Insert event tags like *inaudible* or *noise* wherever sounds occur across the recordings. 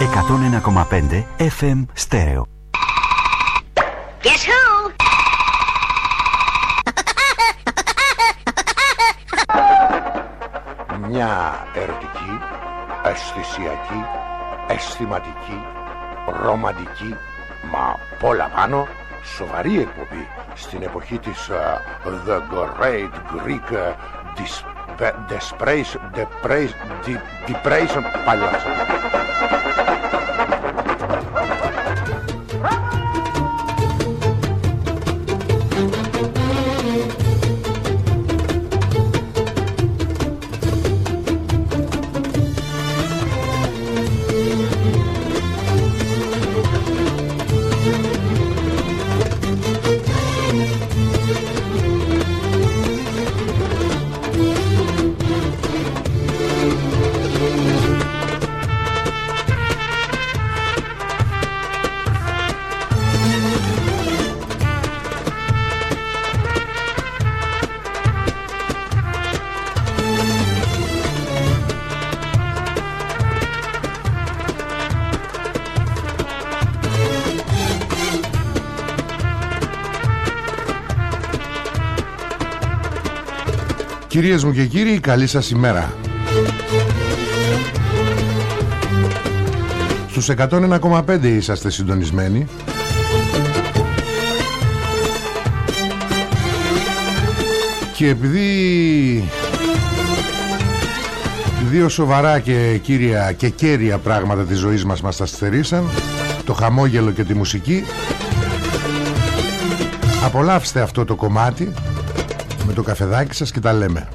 101,5 FM Stereo. Guess who? Μια ερωτική, αισθησιακή, αισθηματική, ρομαντική, μα πολλά πάνω, σοβαρή εκπομπή στην εποχή της uh, The Great Greek uh, Depression, Depression, Depression, Κυρίες μου και κύριοι, καλή σας ημέρα. Στους 101,5 είσαστε συντονισμένοι. Και επειδή δύο σοβαρά και κύρια και κέρια πράγματα της ζωής μας μας τα στερήσαν, το χαμόγελο και τη μουσική, απολαύστε αυτό το κομμάτι με το καφεδάκι σας και τα λέμε.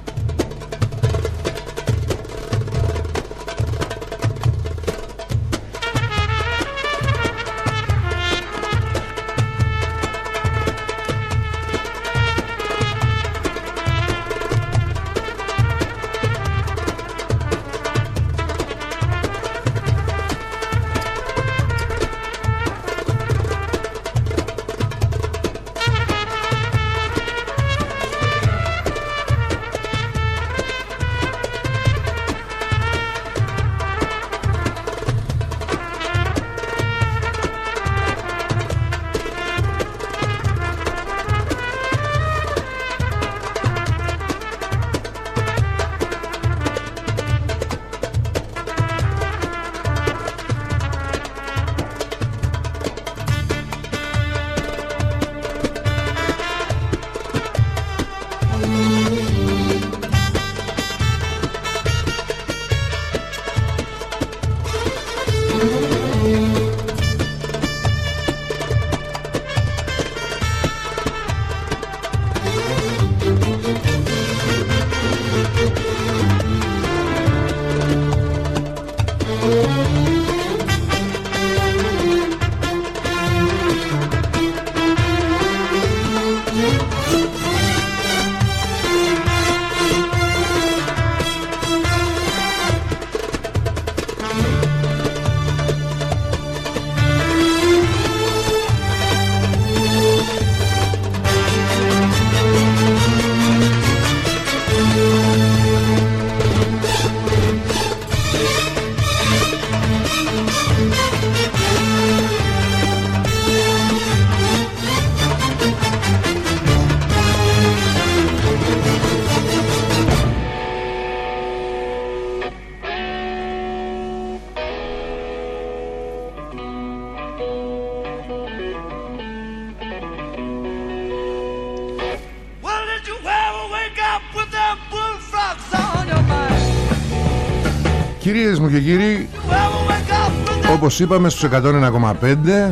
Κυρίες μου και κύριοι, You ever wake up with them όπως είπαμε στους 101,5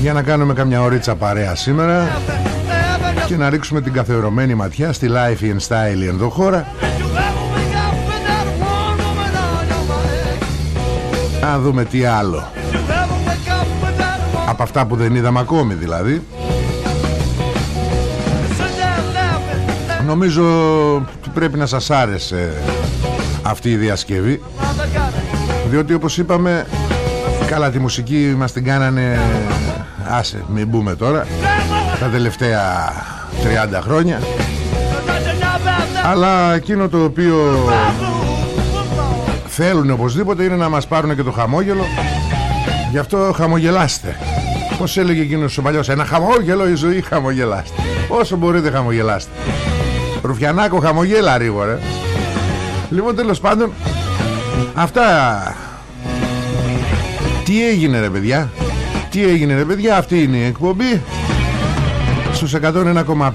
για να κάνουμε καμιά ωρίτσα παρέα σήμερα ever και να ρίξουμε την καθερωμένη ματιά στη Life in Style εδώ χώρα Did you ever wake up with that one woman on your mind? να δούμε τι άλλο Did you ever wake up with that one? από αυτά που δεν είδαμε ακόμη δηλαδή Sit there laughing. νομίζω ότι πρέπει να σας άρεσε αυτή η διασκευή. Mother got it. διότι όπως είπαμε καλά τη μουσική μας την κάνανε άσε μην μπούμε τώρα τα τελευταία 30 χρόνια. Αλλά εκείνο το οποίο θέλουν οπωσδήποτε είναι να μας πάρουν και το χαμόγελο. Γι' αυτό χαμογελάστε. Πώς έλεγε εκείνος ο παλιός Ένα χαμόγελο η ζωή χαμογελάστε Όσο μπορείτε χαμογελάστε. Ρουφιανάκο χαμογέλα ρε Λοιπόν τέλος πάντων Αυτά. Τι έγινε ρε παιδιά; Τι έγινε ρε παιδιά; Αυτή είναι η εκπομπή. Στους 101,5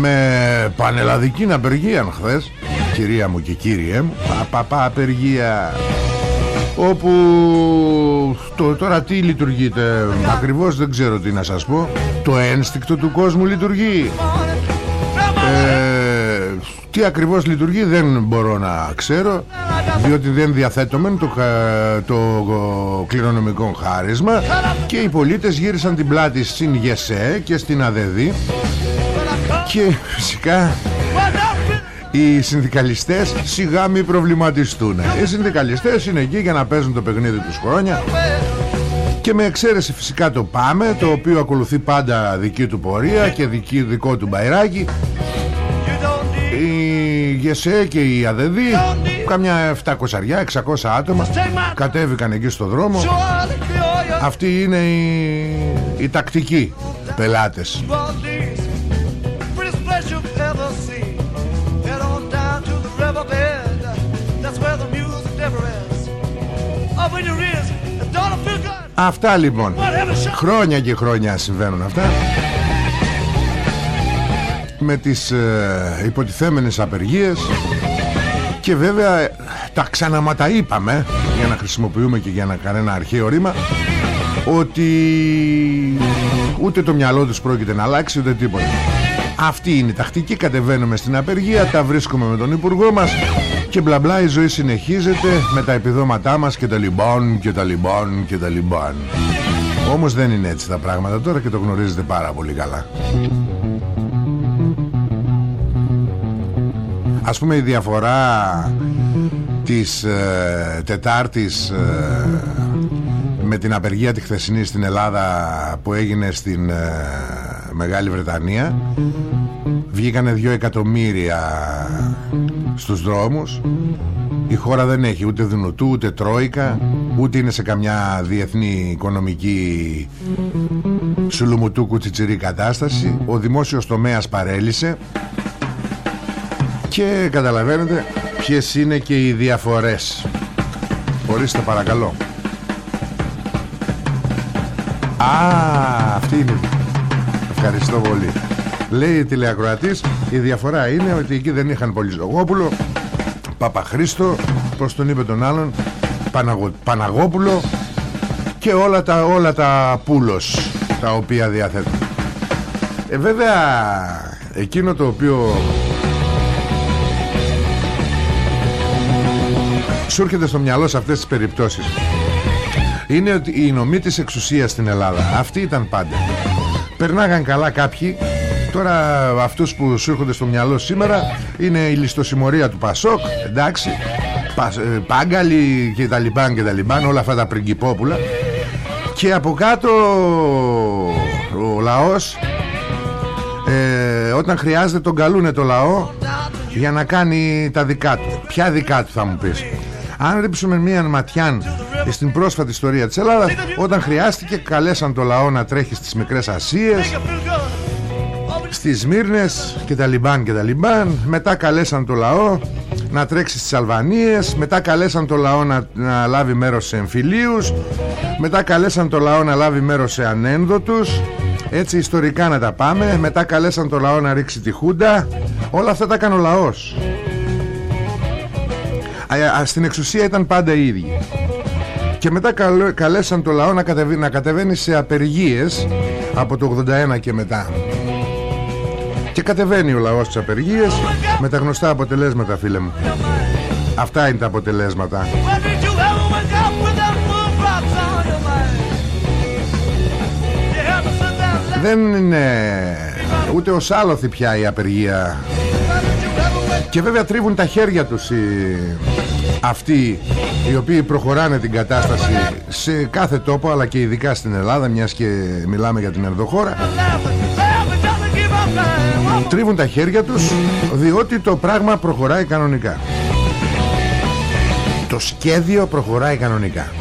Με πανελλαδική απεργία χθες. Κυρία μου και κύριε μου Παπαπα απεργία. Όπου το, Τώρα τι λειτουργείτε Ακριβώς δεν ξέρω τι να σας πω. Το ένστικτο του κόσμου λειτουργεί. Ε, Τι ακριβώς λειτουργεί δεν μπορώ να ξέρω Διότι δεν διαθέτουμε το, το κληρονομικό χάρισμα Και οι πολίτες γύρισαν την πλάτη στην ΓΕΣΕ και στην ΑΔΕΔΗ Και φυσικά οι συνδικαλιστές σιγά μη προβληματιστούν. Οι συνδικαλιστές είναι εκεί για να παίζουν το παιχνίδι τους χρόνια και με εξαίρεση φυσικά το ΠΑΜΕ Το οποίο ακολουθεί πάντα δική του πορεία Και δική, δικό του μπαϊράκι Η ΓΕΣΕ και η ΑΔΕΔΗ Καμιά 700 600 άτομα Κατέβηκαν εκεί στο δρόμο. Αυτοί είναι οι, οι τακτικοί πελάτες. Αυτά λοιπόν. Χρόνια και χρόνια συμβαίνουν αυτά Με τις ε, υποτιθέμενες απεργίες Και βέβαια τα ξαναματα είπαμε Για να χρησιμοποιούμε και για να κανένα αρχαίο ρήμα Ότι ούτε το μυαλό τους πρόκειται να αλλάξει ούτε τίποτα Αυτή είναι η τακτική Κατεβαίνουμε στην απεργία Τα βρίσκουμε με τον Υπουργό μας και μπλα μπλα η ζωή συνεχίζεται με τα επιδόματά μας και τα λιμπών και τα λιμπών και τα λιμπών. Όμως δεν είναι έτσι τα πράγματα τώρα και το γνωρίζετε πάρα πολύ καλά. Ας πούμε η διαφορά της ε, Τετάρτης ε, με την απεργία τη χθεσινή στην Ελλάδα που έγινε στην ε, Μεγάλη Βρετανία βγήκανε δύο εκατομμύρια στους δρόμους. Η χώρα δεν έχει ούτε δυνοτού ούτε τρόικα ούτε είναι σε καμιά διεθνή οικονομική σουλουμουτού κουτσιτσιρή κατάσταση. Ο δημόσιος τομέας παρέλυσε και καταλαβαίνετε ποιες είναι και οι διαφορές. Ορίστε παρακαλώ. Α, αυτή είναι. Ευχαριστώ πολύ. Λέει η τηλεακροατής Η διαφορά είναι ότι εκεί δεν είχαν Πολυζογόπουλο Παπαχρίστο Πώς τον είπε τον άλλον Παναγω... Παναγόπουλο Και όλα τα, όλα τα πούλος Τα οποία διαθέτουν. Ε, Βέβαια Εκείνο το οποίο Σου έρχεται στο μυαλό σε αυτές τις περιπτώσεις. Είναι ότι η νομή της εξουσίας στην Ελλάδα Αυτή ήταν πάντα. Περνάγαν καλά κάποιοι. Τώρα αυτούς που σου έρχονται στο μυαλό σήμερα Είναι η ληστοσημωρία του Πασόκ Εντάξει. Ε, Πάγκαλοι και τα λιμπάν και τα λιμπάν Όλα αυτά τα πριγκυπόπουλα Και από κάτω Ο λαός ε, Όταν χρειάζεται τον καλούνε το λαό Για να κάνει τα δικά του. Ποια δικά του θα μου πεις; Αν ρίψουμε μία ματιά στην πρόσφατη ιστορία της Ελλάδας Όταν χρειάστηκε καλέσαν το λαό να τρέχει στις μικρές Ασίες στις Σμύρνες και τα Λιμπάν και τα Λιμπάν. Μετά καλέσαν το λαό να τρέξει στις Αλβανίες. Μετά καλέσαν το λαό να, να λάβει μέρος σε εμφυλίους. Μετά καλέσαν το λαό να λάβει μέρος σε ανένδοτους. Έτσι ιστορικά να τα πάμε. Μετά καλέσαν το λαό να ρίξει τη Χούντα. Όλα αυτά τα έκανε ο λαός. α, στην εξουσία ήταν πάντα οι ίδιοι. Και μετά καλέσαν το λαό να κατεβαίνει, να κατεβαίνει σε απεργίες από το 81 και μετά. Και κατεβαίνει ο λαός στις απεργίες με τα γνωστά αποτελέσματα φίλε μου. Αυτά είναι τα αποτελέσματα. Δεν είναι ούτε ως άλοθη πια η απεργία. Και βέβαια τρίβουν τα χέρια τους οι... αυτοί οι οποίοι προχωράνε την κατάσταση σε κάθε τόπο αλλά και ειδικά στην Ελλάδα μιας και μιλάμε για την ενδοχώρα τρίβουν τα χέρια τους διότι το πράγμα προχωράει κανονικά. Το σχέδιο προχωράει κανονικά.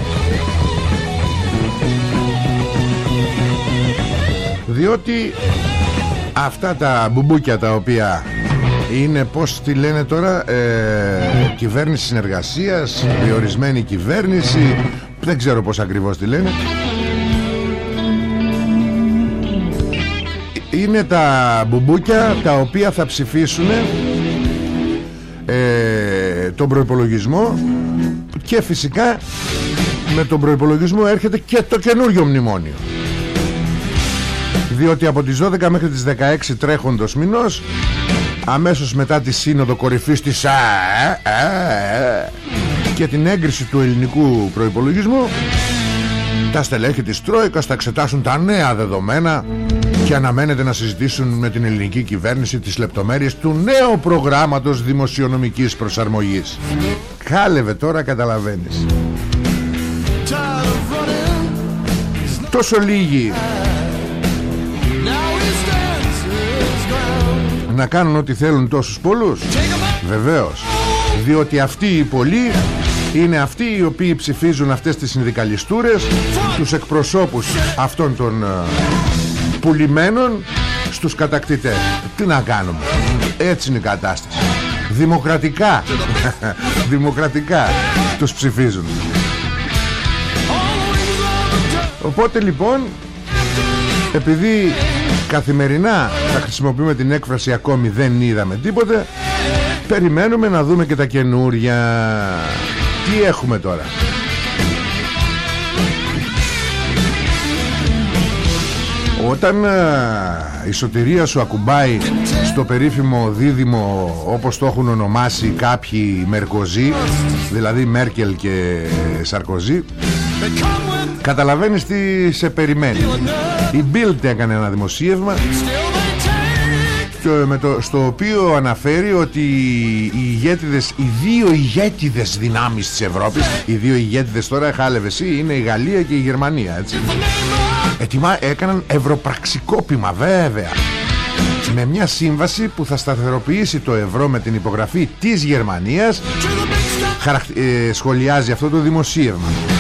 Διότι αυτά τα μπουμπούκια τα οποία είναι πως τη λένε τώρα ε, κυβέρνηση συνεργασίας διορισμένη κυβέρνηση δεν ξέρω πως ακριβώς τη λένε. Είναι τα μπουμπούκια τα οποία θα ψηφίσουν ε, τον προϋπολογισμό και φυσικά με τον προϋπολογισμό έρχεται και το καινούριο μνημόνιο. Διότι από τις 12 μέχρι τις 16 τρέχοντος μηνός αμέσως μετά τη σύνοδο κορυφής της ΑΕ και την έγκριση του ελληνικού προϋπολογισμού τα στελέχη της Τρόικας θα εξετάσουν τα νέα δεδομένα και αναμένεται να συζητήσουν με την ελληνική κυβέρνηση τις λεπτομέρειες του νέου προγράμματος δημοσιονομικής προσαρμογής. Χάλευε τώρα καταλαβαίνεις. Τόσο λίγοι να κάνουν ό,τι θέλουν τόσους πολλούς; Βεβαίως. Διότι αυτοί οι πολλοί είναι αυτοί οι οποίοι ψηφίζουν αυτές τις συνδικαλιστούρες Τους εκπροσώπους αυτών των uh, πουλημένων Στους κατακτητές. Τι να κάνουμε; Έτσι είναι η κατάσταση. Δημοκρατικά. *laughs* Δημοκρατικά Τους ψηφίζουν. Οπότε λοιπόν Επειδή καθημερινά θα χρησιμοποιούμε την έκφραση ακόμη δεν είδαμε τίποτε περιμένουμε να δούμε και τα καινούρια. Τι έχουμε τώρα; Όταν η σωτηρία σου ακουμπάει στο περίφημο δίδυμο όπως το έχουν ονομάσει κάποιοι Μερκοζή δηλαδή Μέρκελ και Σαρκοζή καταλαβαίνεις τι σε περιμένει. Η Bild έκανε ένα δημοσίευμα με το, στο οποίο αναφέρει ότι οι ηγέτιδες, οι δύο ηγέτιδες δυνάμεις της Ευρώπης οι δύο ηγέτιδες τώρα χάλευε εσύ είναι η Γαλλία και η Γερμανία έτσι. Ετοιμά, έκαναν ευρωπραξικόπημα βέβαια. Με μια σύμβαση που θα σταθεροποιήσει το ευρώ με την υπογραφή της Γερμανίας ε, σχολιάζει αυτό το δημοσίευμα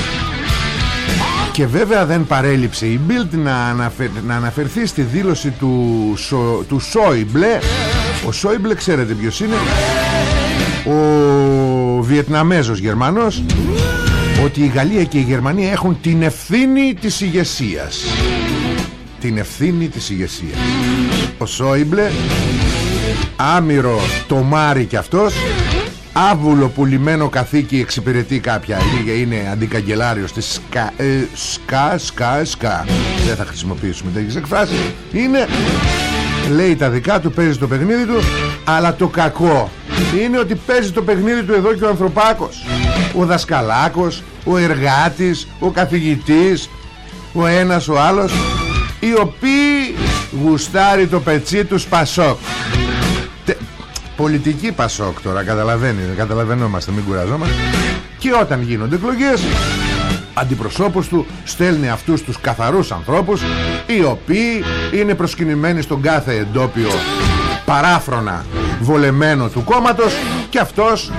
και βέβαια δεν παρέλειψε η Bild να, να αναφερθεί στη δήλωση του, Σο... του Σόιμπλε Ο Σόιμπλε ξέρετε ποιος είναι; Ο Βιετναμέζος Γερμανός Ότι η Γαλλία και η Γερμανία έχουν την ευθύνη της ηγεσίας. Την ευθύνη της ηγεσίας. Ο Σόιμπλε Άμυρο το Μάρι κι αυτός άβουλο πουλημένο καθήκη εξυπηρετεί κάποια. Λίγα είναι αντικαγκελάριος της σκα, ε, σκα, σκα, σκα. Δεν θα χρησιμοποιήσουμε τέτοιες εκφράσεις. Είναι λέει τα δικά του παίζει το παιχνίδι του αλλά το κακό είναι ότι παίζει το παιχνίδι του εδώ και ο ανθρωπάκος. Ο δασκαλάκος ο εργάτης ο καθηγητής ο ένας ο άλλος οι οποίοι γουστάρει το πετσί του Πασόκ πολιτική Πασόκ τώρα καταλαβαίνεις, καταλαβαίνόμαστε μην κουραζόμαστε. Και όταν γίνονται εκλογές αντιπροσώπους του στέλνει αυτούς τους καθαρούς ανθρώπους οι οποίοι είναι προσκυνημένοι στον κάθε εντόπιο παράφρονα βολεμένο του κόμματος και αυτός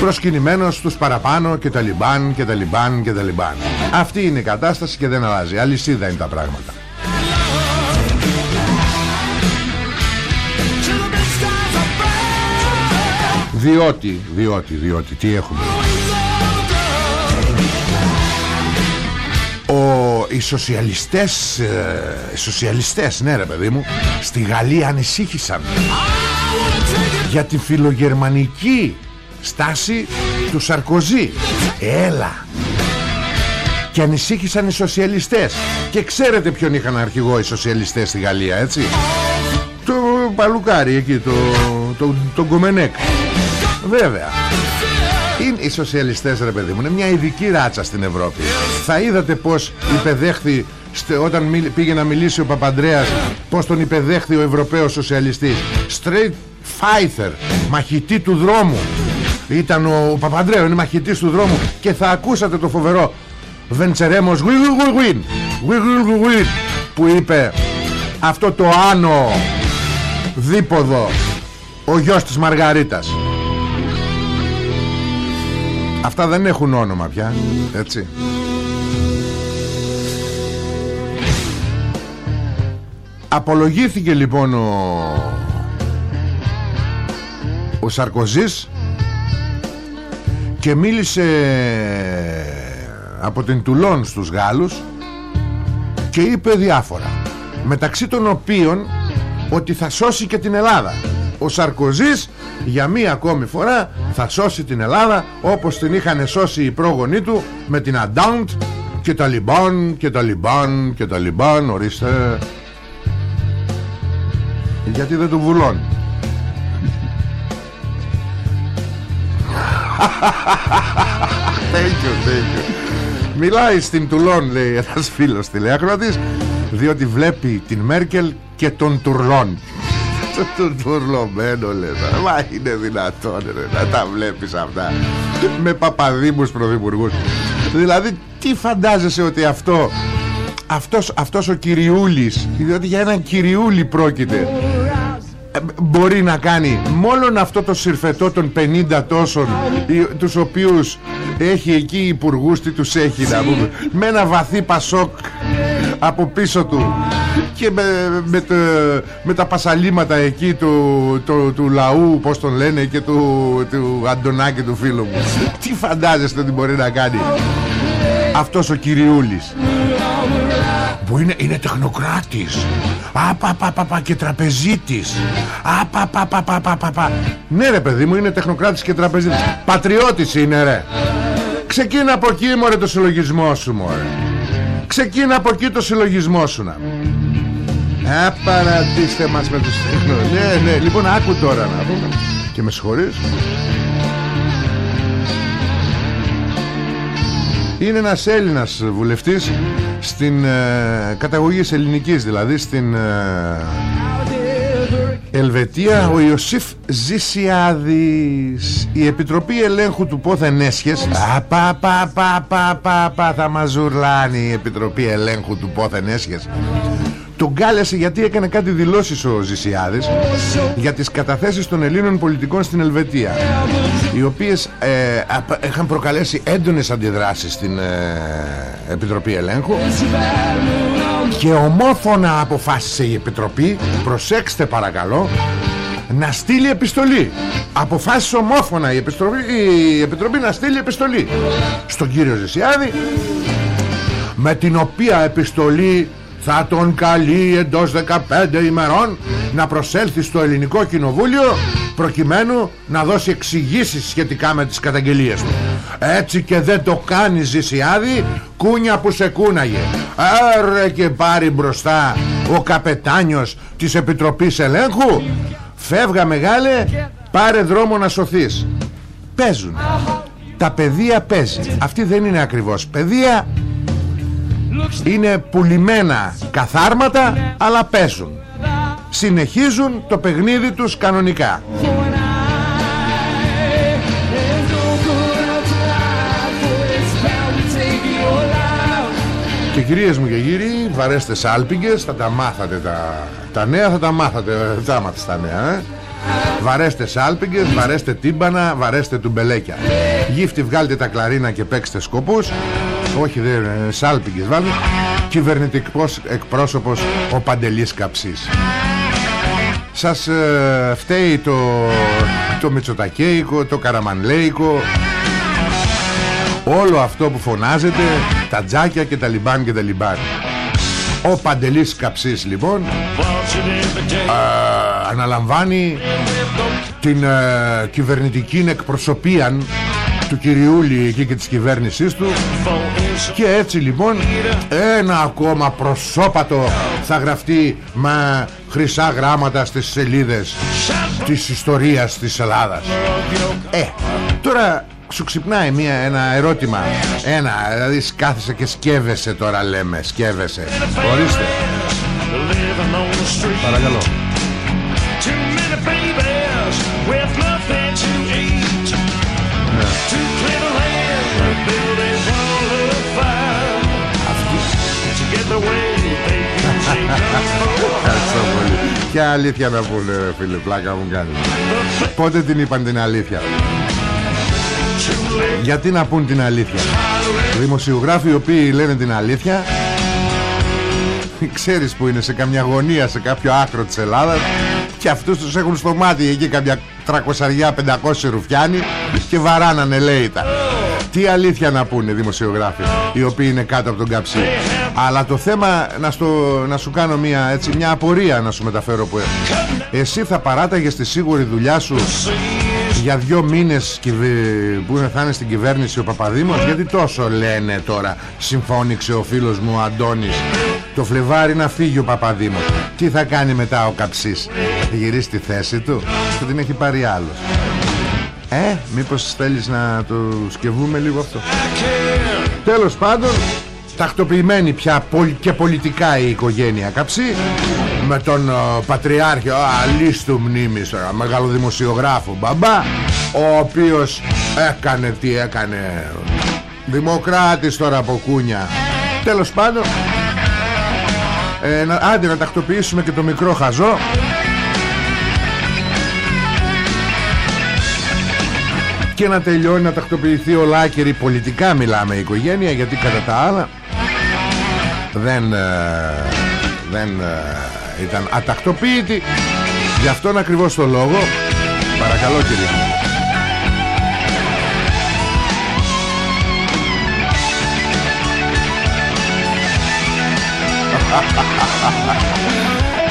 προσκυνημένος στους παραπάνω και τα λιμπάν και τα λιμπάν και τα λιμπάν. Αυτή είναι η κατάσταση και δεν αλλάζει. Αλυσίδα είναι τα πράγματα Διότι, διότι, διότι, τι έχουμε. Ο, οι σοσιαλιστές ε, οι σοσιαλιστές ναι ρε παιδί μου στη Γαλλία ανησύχησαν. Για τη φιλογερμανική στάση του Σαρκοζή. Έλα. Και ανησύχησαν οι σοσιαλιστές. Και ξέρετε ποιον είχαν αρχηγό οι σοσιαλιστές στη Γαλλία έτσι; Το παλουκάρι εκεί το, το, το Γκομενέκ Βέβαια. Είναι οι σοσιαλιστές ρε παιδί μου Είναι μια ειδική ράτσα στην Ευρώπη. Θα είδατε πως υπεδέχθη Όταν πήγε να μιλήσει ο Παπαντρέας Πως τον υπεδέχθη ο Ευρωπαίος σοσιαλιστής. Straight fighter Μαχητή του δρόμου. Ήταν ο, ο Παπαντρέου Είναι μαχητής του δρόμου. Και θα ακούσατε το φοβερό Βεντσερέμος Που είπε Αυτό το άνω Δίποδο Ο γιος της Μαργαρίτας Αυτά δεν έχουν όνομα πια Έτσι. Απολογήθηκε λοιπόν ο Ο Σαρκοζής Και μίλησε Από την Τουλόν στους Γάλλους Και είπε διάφορα Μεταξύ των οποίων Ότι θα σώσει και την Ελλάδα Ο Σαρκοζής για μία ακόμη φορά θα σώσει την Ελλάδα όπως την είχαν σώσει οι πρόγονοί του με την Αντάουντ και τα Λιμπάν και τα Λιμπάν και τα Λιμπάν ορίστε. Γιατί δεν του βουλώνει. Thank you, thank you. Μιλάει στην Τουλόν λέει ένας φίλος τηλεακροατής διότι βλέπει την Μέρκελ και τον Τουρλόν τον τουρλωμένο λες Μα είναι δυνατόν ρε, να τα βλέπεις αυτά. Με παπαδήμους πρωθυπουργούς. Δηλαδή τι φαντάζεσαι ότι αυτό Αυτός, αυτός ο κυριούλης Διότι για έναν κυριούλη πρόκειται ε, Μπορεί να κάνει Μόλον αυτό το συρφετό των 50 τόσων οι- Τους οποίους Έχει εκεί υπουργούς Τι τους έχει να πούμε Με ένα βαθύ πασόκ Από πίσω του. Και με, με, τα- με τα πασαλήματα εκεί του, του, του λαού πως τον λένε και του, του Αντωνάκη του φίλου μου. Τι φαντάζεστε ότι μπορεί να κάνει αυτός ο κυριούλης; Που είναι, είναι τεχνοκράτης. Απαπαπαπα και τραπεζίτης. Απαπαπαπαπαπα Ναι ρε παιδί μου είναι τεχνοκράτης και τραπεζίτης. Πατριώτης είναι ρε. Ξεκίνα από εκεί μωρέ το συλλογισμό σου μωρέ Ξεκίνα από εκεί το συλλογισμό σου να Απαρατήστε μας με τους Ναι ναι λοιπόν άκου τώρα να πούμε Και με συγχωρείς. Είναι ένας Έλληνας βουλευτής Στην ε, καταγωγής ελληνικής δηλαδή Στην ε, Ελβετία Ο Ιωσήφ Ζησιάδης. Η Επιτροπή Ελέγχου του Πόθεν Έσχες Α, πα, πα, πα, πα, πα, πα, Θα μαζουρλάνει η Επιτροπή Ελέγχου του Πόθεν Έσχες τον κάλεσε γιατί έκανε κάτι δηλώσεις ο Ζησιάδης για τις καταθέσεις των Ελλήνων πολιτικών στην Ελβετία οι οποίες ε, απ- είχαν προκαλέσει έντονες αντιδράσεις στην ε, Επιτροπή Ελέγχου και ομόφωνα αποφάσισε η Επιτροπή προσέξτε παρακαλώ να στείλει επιστολή. Αποφάσισε ομόφωνα η Επιτροπή, η Επιτροπή να στείλει επιστολή στον κύριο Ζησιάδη με την οποία επιστολή θα τον καλεί εντός 15 ημερών να προσέλθει στο ελληνικό κοινοβούλιο προκειμένου να δώσει εξηγήσεις σχετικά με τις καταγγελίες του. Έτσι και δεν το κάνει Ζησιάδη κούνια που σε κούναγε. Άρε και πάρει μπροστά ο καπετάνιος της Επιτροπής Ελέγχου. Φεύγα μεγάλε πάρε δρόμο να σωθείς. Παίζουν. Τα παιδεία παίζει. Αυτή δεν είναι ακριβώς παιδεία είναι πουλημένα καθάρματα αλλά παίζουν. Συνεχίζουν το παιχνίδι τους κανονικά. Και κυρίες μου και κύριοι βαρέστε σάλπιγγες θα τα μάθατε τα, τα νέα θα τα μάθατε δεν τα μάθετε τα νέα ε; Βαρέστε σάλπιγγες, βαρέστε τύμπανα, βαρέστε τουμπελέκια. Γύφτη βγάλτε τα κλαρίνα και παίξτε σκοπούς Όχι δεν ε, σάλπιγγες βάλτε Κυβερνητικός εκπρόσωπος ο Παντελής Καψής. Σας ε, φταίει το, το Μητσοτακέικο, το Καραμανλέικο. Όλο αυτό που φωνάζετε Τα τζάκια και τα λιμπάν και τα λιμπάν. Ο Παντελής Καψής λοιπόν α, Αναλαμβάνει Την ε, κυβερνητική εκπροσωπία Του κυριούλη εκεί και της κυβέρνησής του Και έτσι λοιπόν Ένα ακόμα προσώπατο Θα γραφτεί με χρυσά γράμματα Στις σελίδες Της ιστορίας της Ελλάδας. Ε, τώρα σου ξυπνάει μια, ένα ερώτημα. Ένα, δηλαδή κάθεσαι και σκέβεσαι τώρα λέμε Σκέβεσαι Ορίστε. Παρακαλώ Ποια αλήθεια να πούνε ρε φίλε Πλάκα μου κάνει. Πότε την είπαν την αλήθεια; Γιατί να πούν την αλήθεια; Δημοσιογράφοι οι οποίοι λένε την αλήθεια Ξέρεις που είναι σε καμιά γωνία Σε κάποιο άκρο της Ελλάδας Και αυτούς τους έχουν στο μάτι. Εκεί καμιά 300-500 ρουφιάνοι Και βαράνανε λέει τα τι αλήθεια να πούνε δημοσιογράφοι Οι οποίοι είναι κάτω από τον καψί. Αλλά το θέμα να, στο, να σου κάνω μια, έτσι, μια απορία Να σου μεταφέρω που έχω. Εσύ θα παράταγες τη σίγουρη δουλειά σου για δύο μήνες κυβε- που θα είναι στην κυβέρνηση ο Παπαδήμος; Γιατί τόσο λένε τώρα συμφώνηξε ο φίλος μου ο Αντώνης. Το Φλεβάρι να φύγει ο Παπαδήμος. Τι θα κάνει μετά ο Καψής; Θα γυρίσει τη θέση του; Θα την έχει πάρει άλλος ε, μήπως θέλεις να το σκεφτούμε λίγο αυτό. Τέλος πάντων Τακτοποιημένη πια πολ- και πολιτικά η οικογένεια Καψί Με τον ε, Πατριάρχη Αλίστου μνήμης τώρα, Μεγάλο δημοσιογράφο μπαμπά Ο οποίος έκανε τι έκανε. Δημοκράτης τώρα από κούνια. Τέλος πάντων ε, να, Άντε να τακτοποιήσουμε και το μικρό χαζό και να τελειώνει να τακτοποιηθεί ολάκερη. Πολιτικά μιλάμε η οικογένεια γιατί κατά τα άλλα δεν, ε, δεν ε, ήταν ατακτοποίητη. Γι' αυτόν ακριβώς το λόγο παρακαλώ κύριε. *laughs*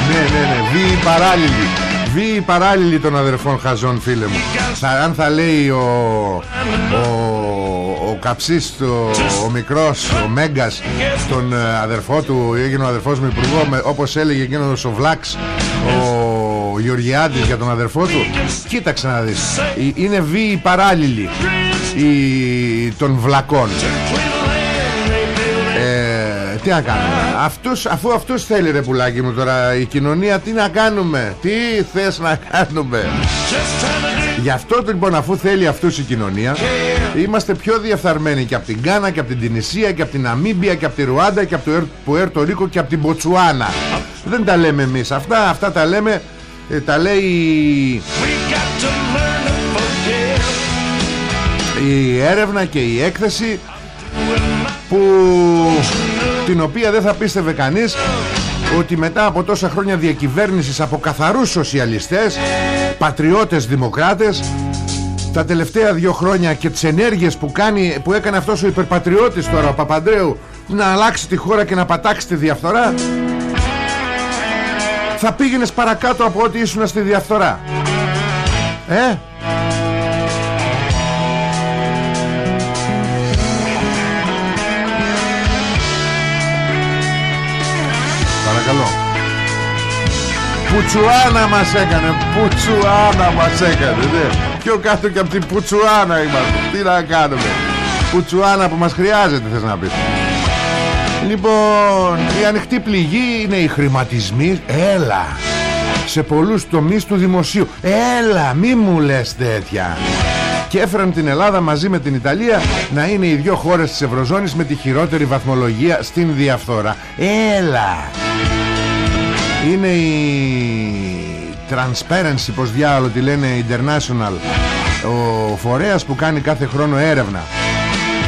Ναι ναι ναι βίοι παράλληλοι Βίοι παράλληλοι των αδερφών χαζών φίλε μου. Θα, Αν θα λέει ο, ο, ο Καψής το, Ο μικρός, ο Μέγκας Τον ε, αδερφό του Έγινε ο αδερφός μου υπουργό με, Όπως έλεγε εκείνος ο Βλάξ Ο Γεωργιάδης για τον αδερφό του. Κοίταξε να δεις. Ε, Είναι βίοι παράλληλοι οι, Των βλακών ε, τι να κάνουμε αυτούς, Αφού αυτούς θέλει ρε πουλάκι μου τώρα Η κοινωνία τι να κάνουμε Τι θες να κάνουμε Γι' αυτό λοιπόν αφού θέλει αυτούς η κοινωνία Είμαστε πιο διαφθαρμένοι Και από την Κάνα και από την Τινησία Και από την Αμίμπια και από τη Ρουάντα Και από το Ερ- Πουέρτο Ρίκο και από την Ποτσουάνα Δεν τα λέμε εμείς Αυτά, αυτά τα λέμε ε, Τα λέει We got to learn to forgive. η έρευνα και η έκθεση που την οποία δεν θα πίστευε κανείς ότι μετά από τόσα χρόνια διακυβέρνησης από καθαρούς σοσιαλιστές πατριώτες δημοκράτες τα τελευταία δύο χρόνια και τις ενέργειες που, κάνει, που έκανε αυτός ο υπερπατριώτης τώρα ο Παπαντρέου να αλλάξει τη χώρα και να πατάξει τη διαφθορά θα πήγαινες παρακάτω από ό,τι ήσουν στη διαφθορά. Ε; Παρακαλώ. Πουτσουάνα μας έκανε Πουτσουάνα μας έκανε ναι. Πιο κάτω και από την Πουτσουάνα είμαστε. Τι να κάνουμε. Πουτσουάνα που μας χρειάζεται θες να πεις. Λοιπόν Η ανοιχτή πληγή είναι οι χρηματισμοί. Έλα. Σε πολλούς τομείς του δημοσίου. Έλα μη μου λες τέτοια και έφεραν την Ελλάδα μαζί με την Ιταλία να είναι οι δύο χώρες της Ευρωζώνης με τη χειρότερη βαθμολογία στην διαφθορά. Έλα! Είναι η Transparency, πως διάολο τη λένε International, ο φορέας που κάνει κάθε χρόνο έρευνα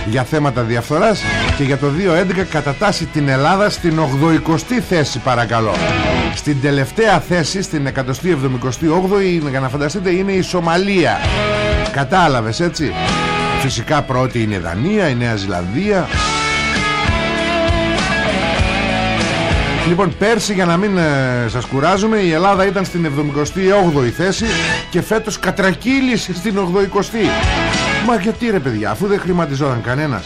για θέματα διαφθοράς και για το 2011 κατατάσσει την Ελλάδα στην 80η θέση παρακαλώ. Στην τελευταία θέση, στην 178η, για να φανταστείτε, είναι η Σομαλία. Κατάλαβες έτσι; Φυσικά πρώτη είναι η Δανία, η Νέα Ζηλανδία. Λοιπόν πέρσι για να μην ε, σας κουράζουμε Η Ελλάδα ήταν στην 78η θέση Και φέτος κατρακύλησε στην 80η Μα γιατί ρε παιδιά Αφού δεν χρηματιζόταν κανένας.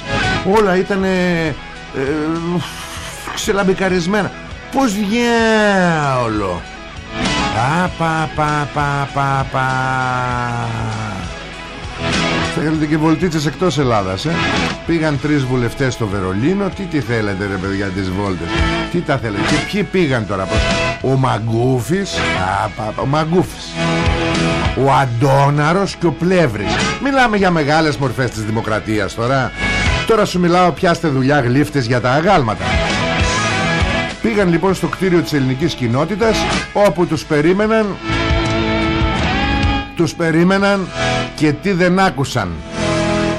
Όλα ήταν ε, ε, Ξελαμπικαρισμένα. Πως διάολο. Πα πα πα πα πα πα Θέλετε και βολτίτσες εκτός Ελλάδας ε; Πήγαν τρεις βουλευτές στο Βερολίνο. Τι τι θέλετε ρε παιδιά τις βόλτες; Τι τα θέλετε; Και ποιοι πήγαν τώρα προς... Ο Μαγκούφης. Α, πα, πα, Ο Μαγκούφης. Ο Αντόναρος και ο Πλεύρης. Μιλάμε για μεγάλες μορφές της δημοκρατίας τώρα. Τώρα σου μιλάω πιάστε δουλειά γλύφτες για τα αγάλματα. Πήγαν λοιπόν στο κτίριο της ελληνικής κοινότητας Όπου τους περίμεναν Τους περίμεναν Και τι δεν άκουσαν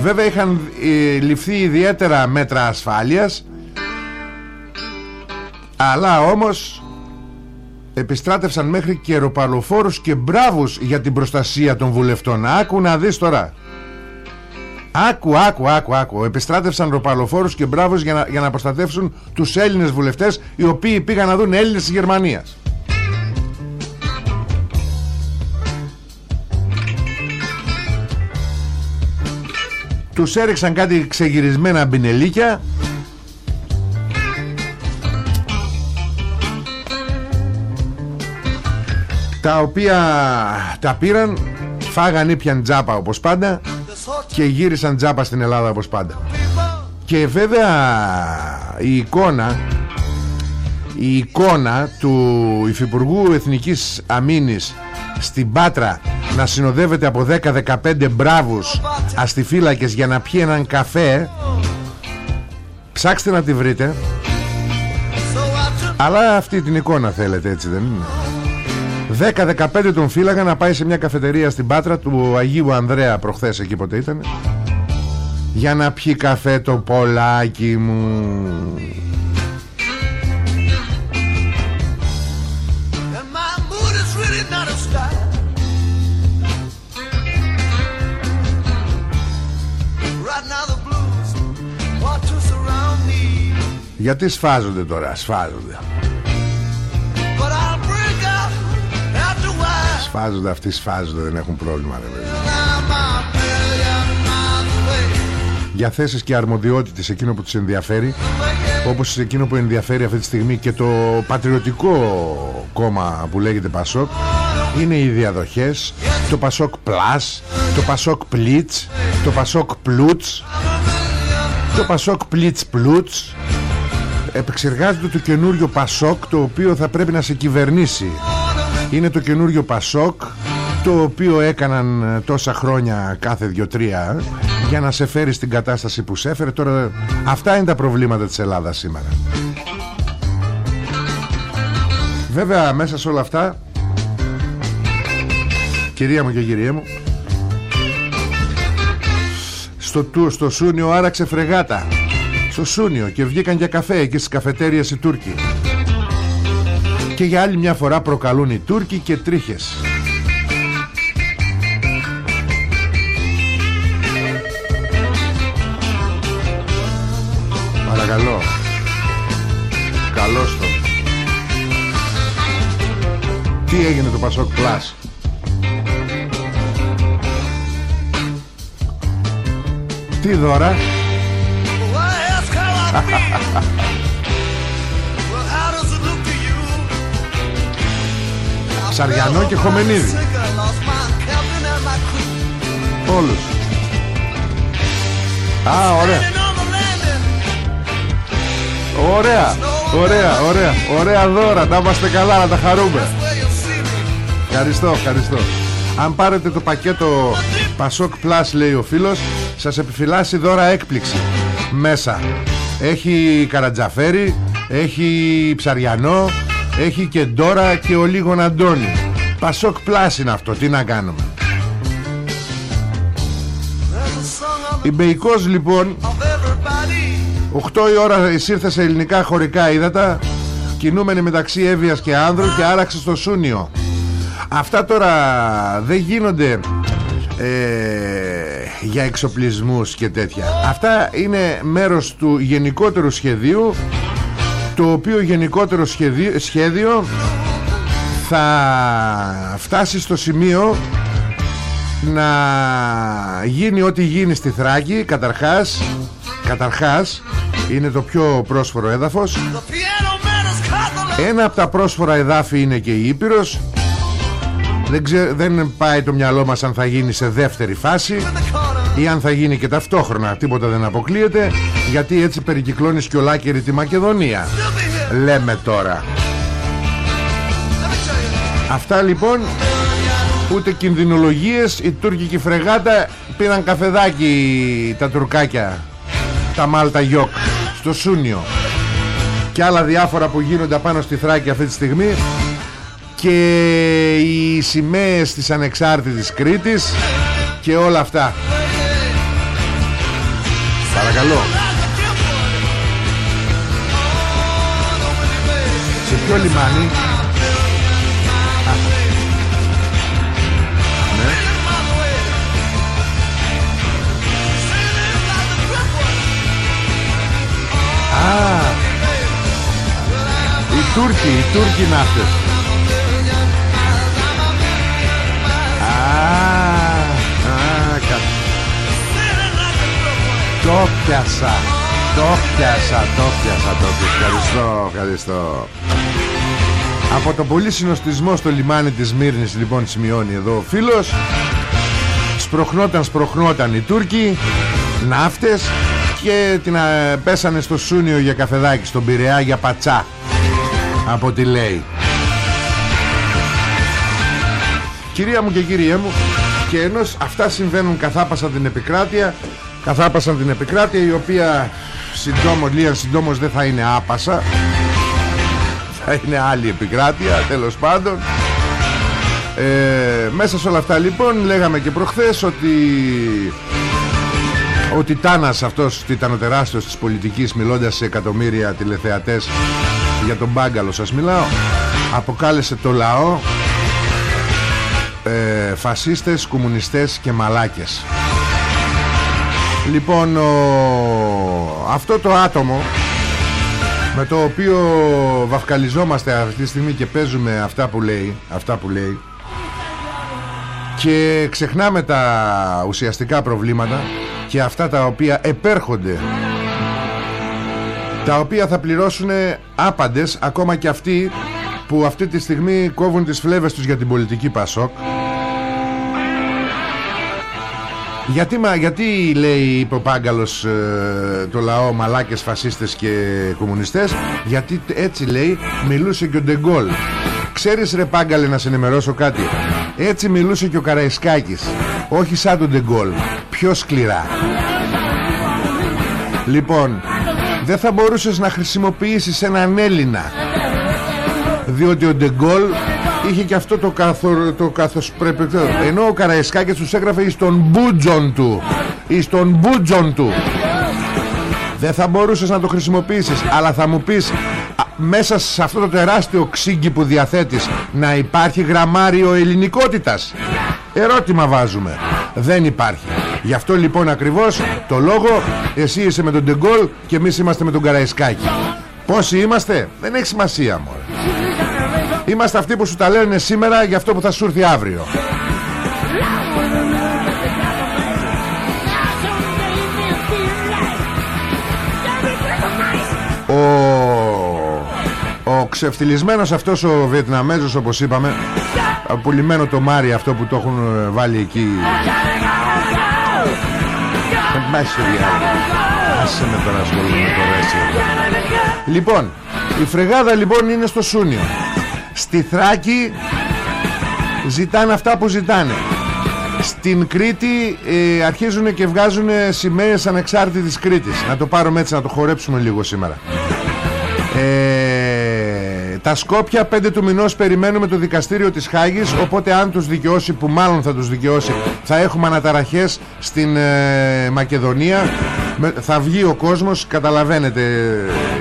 Βέβαια είχαν ε, ληφθεί ιδιαίτερα μέτρα ασφάλειας αλλά όμως επιστράτευσαν μέχρι και αεροπαλοφόρους και μπράβους για την προστασία των βουλευτών. Άκου να δεις τώρα. Άκου, άκου, άκου, άκου. Επιστράτευσαν ροπαλοφόρους και μπράβους για να, για να προστατεύσουν τους Έλληνες βουλευτές οι οποίοι πήγαν να δουν Έλληνες της Γερμανίας. Τους έριξαν κάτι ξεγυρισμένα μπινελίκια. Τα οποία τα πήραν φάγαν ήπιαν τζάπα όπως πάντα και γύρισαν τζάπα στην Ελλάδα όπως πάντα. Και βέβαια η εικόνα η εικόνα του Υφυπουργού Εθνικής Αμήνης στην Πάτρα να συνοδεύεται από 10-15 μπράβους αστιφύλακες για να πιει έναν καφέ. Ψάξτε να τη βρείτε. Αλλά αυτή την εικόνα θέλετε έτσι δεν είναι. 10-15 τον φύλαγα να πάει σε μια καφετερία στην Πάτρα του Αγίου Ανδρέα. Προχθές εκεί ποτέ ήταν για να πιει καφέ το πολλάκι μου γιατί σφάζονται τώρα σφάζονται but I'll break out after a while. σφάζονται αυτοί σφάζονται δεν έχουν πρόβλημα ρε παιδί. I'm a million miles away. για θέσεις και αρμοδιότητες εκείνο που τους ενδιαφέρει όπως εκείνο που ενδιαφέρει αυτή τη στιγμή και το πατριωτικό κόμμα που λέγεται Πασόκ είναι οι διαδοχές το Πασόκ Plus το Πασόκ Πλίτς το Πασόκ Πλούτς το Πασόκ Πλίτς Πλούτς επεξεργάζεται το καινούριο Πασόκ το οποίο θα πρέπει να σε κυβερνήσει. Είναι το καινούριο Πασόκ το οποίο έκαναν ε, τόσα χρόνια κάθε δυο-τρία για να σε φέρει στην κατάσταση που σε έφερε. Τώρα αυτά είναι τα προβλήματα της Ελλάδας σήμερα. Βέβαια μέσα σε όλα αυτά κυρία μου και κυρία μου στο, του- στο Σούνιο άραξε φρεγάτα στο Σούνιο και βγήκαν για καφέ εκεί στις καφετέριες οι Τούρκοι. Και για άλλη μια φορά προκαλούν οι Τούρκοι και τρίχες. Παρακαλώ. Καλώς το. Τι έγινε το Πασόκ Plus; Τι δώρα; Ψαριανό και Χομενίδη. Sick, I lost my captain and my crew. Όλους. Α ωραία Standing on the landing, Ωραία. Ωραία ωραία. Ωραία δώρα. Να είμαστε καλά να τα χαρούμε. Where you'll see me. Ευχαριστώ, ευχαριστώ. Αν πάρετε το πακέτο Pasok Plus λέει ο φίλος Σας επιφυλάσσει δώρα έκπληξη Μέσα Έχει καρατζαφέρι Έχει ψαριανό Έχει και ντόρα και ο λίγον Αντώνη Pasok Plus είναι αυτό Τι να κάνουμε There's a song on Η Μπεϊκός λοιπόν of everybody. 8 η ώρα εισήρθε σε ελληνικά χωρικά ύδατα Κινούμενη μεταξύ Εύβοιας και Άνδρου Και άραξε στο Σούνιο Αυτά τώρα δεν γίνονται ε, για εξοπλισμούς και τέτοια. Αυτά είναι μέρος του γενικότερου σχεδίου Το οποίο γενικότερο σχεδίο, σχέδιο θα φτάσει στο σημείο να γίνει ό,τι γίνει στη Θράκη καταρχάς. Καταρχάς είναι το πιο πρόσφορο έδαφος. The piano man is caught the ένα από τα πρόσφορα εδάφη είναι και η Ήπειρος. Δεν, ξέ, δεν πάει το μυαλό μας αν θα γίνει σε δεύτερη φάση. Corner. Ή αν θα γίνει και ταυτόχρονα τίποτα δεν αποκλείεται γιατί έτσι περικυκλώνει σκιολάκερη τη Μακεδονία You'll be here. λέμε τώρα Let me tell you. Αυτά λοιπόν Ούτε κινδυνολογίες Η τουρκική φρεγάτα Πήραν καφεδάκι τα τουρκάκια Τα Μάλτα Γιόκ Στο Σούνιο Και άλλα διάφορα που γίνονται πάνω στη Θράκη αυτή τη στιγμή Και οι σημαίες της ανεξάρτητης Κρήτης Και όλα αυτά Παρακαλώ. Σε ποιο λιμάνι; Α. Ναι. Α, οι Τούρκοι, οι Τούρκοι ναύτες. Α, α, κα... Το πιάσα, το πιάσα, το πιάσα, το πιάσα. Ευχαριστώ, ευχαριστώ. Από το πολύ συνοστισμό στο λιμάνι της Μύρνης λοιπόν σημειώνει εδώ ο φίλος Σπροχνόταν, σπροχνόταν οι Τούρκοι Ναύτες Και την α, πέσανε στο Σούνιο για καφεδάκι Στον Πειραιά για πατσά Από τι λέει Κυρία μου και κύριέ μου Και ενώ αυτά συμβαίνουν καθάπασα την επικράτεια Καθάπασαν την επικράτεια Η οποία συντόμως, λίγα συντόμως δεν θα είναι άπασα. Θα είναι άλλη επικράτεια τέλος πάντων. Ε, μέσα σε όλα αυτά λοιπόν λέγαμε και προχθές ότι ο Τιτάνας αυτός ήταν ο τεράστιος της πολιτικής μιλώντας σε εκατομμύρια τηλεθεατές για τον Μπάγκαλο σας μιλάω αποκάλεσε το λαό ε, φασίστες, κομμουνιστές και μαλάκες λοιπόν ο... αυτό το άτομο με το οποίο βαφκαλιζόμαστε αυτή τη στιγμή και παίζουμε αυτά που λέει, αυτά που λέει και ξεχνάμε τα ουσιαστικά προβλήματα και αυτά τα οποία επέρχονται τα οποία θα πληρώσουν άπαντες ακόμα και αυτοί που αυτή τη στιγμή κόβουν τις φλέβες τους για την πολιτική Πασόκ γιατί, μα, γιατί λέει είπε ο Πάγκαλος ε, το λαό μαλάκες φασίστες και κομμουνιστές Γιατί έτσι λέει μιλούσε και ο Ντεγκόλ. Ξέρεις ρε Πάγκαλε να σε ενημερώσω κάτι. Έτσι μιλούσε και ο Καραϊσκάκης. Όχι σαν τον Ντεγκόλ Πιο σκληρά. Λοιπόν Δεν θα μπορούσες να χρησιμοποιήσεις έναν Έλληνα Διότι ο Ντεγκόλ είχε και αυτό το, καθο, το καθώς πρέπει ενώ ο Καραϊσκάκης τους έγραφε εις τον μπούτζον του εις τον μπούτζον του δεν θα μπορούσες να το χρησιμοποιήσεις αλλά θα μου πεις α, μέσα σε αυτό το τεράστιο ξύγκι που διαθέτεις να υπάρχει γραμμάριο ελληνικότητας. Ερώτημα βάζουμε. Δεν υπάρχει. Γι' αυτό λοιπόν ακριβώς το λόγο εσύ είσαι με τον Ντεγκόλ και εμείς είμαστε με τον Καραϊσκάκη. Πόσοι είμαστε; Δεν έχει σημασία μωρέ Είμαστε αυτοί που σου τα λένε σήμερα για αυτό που θα σου έρθει αύριο. Ο, ο ξεφτυλισμένος αυτός ο Βιετναμέζος όπως είπαμε Πουλημένο το Μάρι αυτό που το έχουν βάλει εκεί. Άσε με τώρα ασχολούμαι με το Λοιπόν η φρεγάδα λοιπόν είναι στο Σούνιο Στη Θράκη ζητάνε αυτά που ζητάνε. Στην Κρήτη ε, αρχίζουν και βγάζουν σημαίες ανεξάρτητης Κρήτης. Να το πάρουμε έτσι να το χορέψουμε λίγο σήμερα. Ε, Τα Σκόπια 5 του μηνός περιμένουμε το δικαστήριο της Χάγης Οπότε αν τους δικαιώσει που μάλλον θα τους δικαιώσει Θα έχουμε αναταραχές στην ε, Μακεδονία. Θα βγει ο κόσμος καταλαβαίνετε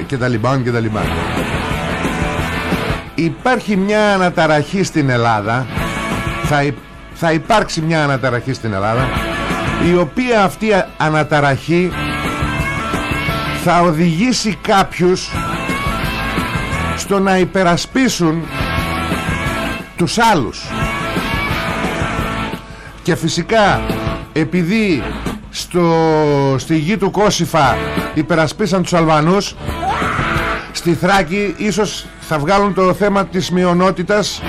και τα λιμπάν και τα λιμπάν υπάρχει μια αναταραχή στην Ελλάδα. Θα, θα υπάρξει μια αναταραχή στην Ελλάδα η οποία αυτή αναταραχή θα οδηγήσει κάποιους στο να υπερασπίσουν τους άλλους. Και φυσικά επειδή στο, στη γη του Κόσυφα υπερασπίσαν τους Αλβανούς στη Θράκη ίσως θα βγάλουν το θέμα της μειονότητας.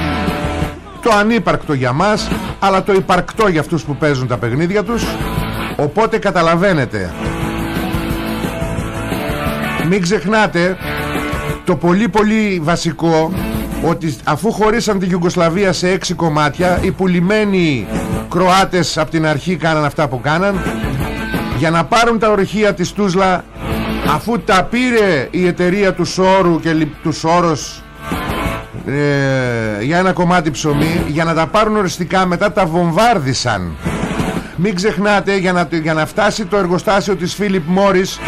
Το ανύπαρκτο για μας αλλά το υπαρκτό για αυτούς που παίζουν τα παιχνίδια τους. Οπότε καταλαβαίνετε. Μην ξεχνάτε το πολύ πολύ βασικό ότι αφού χωρίσαν τη Γιουγκοσλαβία σε έξι κομμάτια οι πουλημένοι Κροάτες από την αρχή κάναν αυτά που κάναν. Για να πάρουν τα ορυχεία της Τούσλα αφού τα πήρε η εταιρεία του Σόρου και του Σόρος ε, για ένα κομμάτι ψωμί για να τα πάρουν οριστικά μετά τα βομβάρδισαν Μην ξεχνάτε για να, για να φτάσει το εργοστάσιο της Φίλιπ Μόρις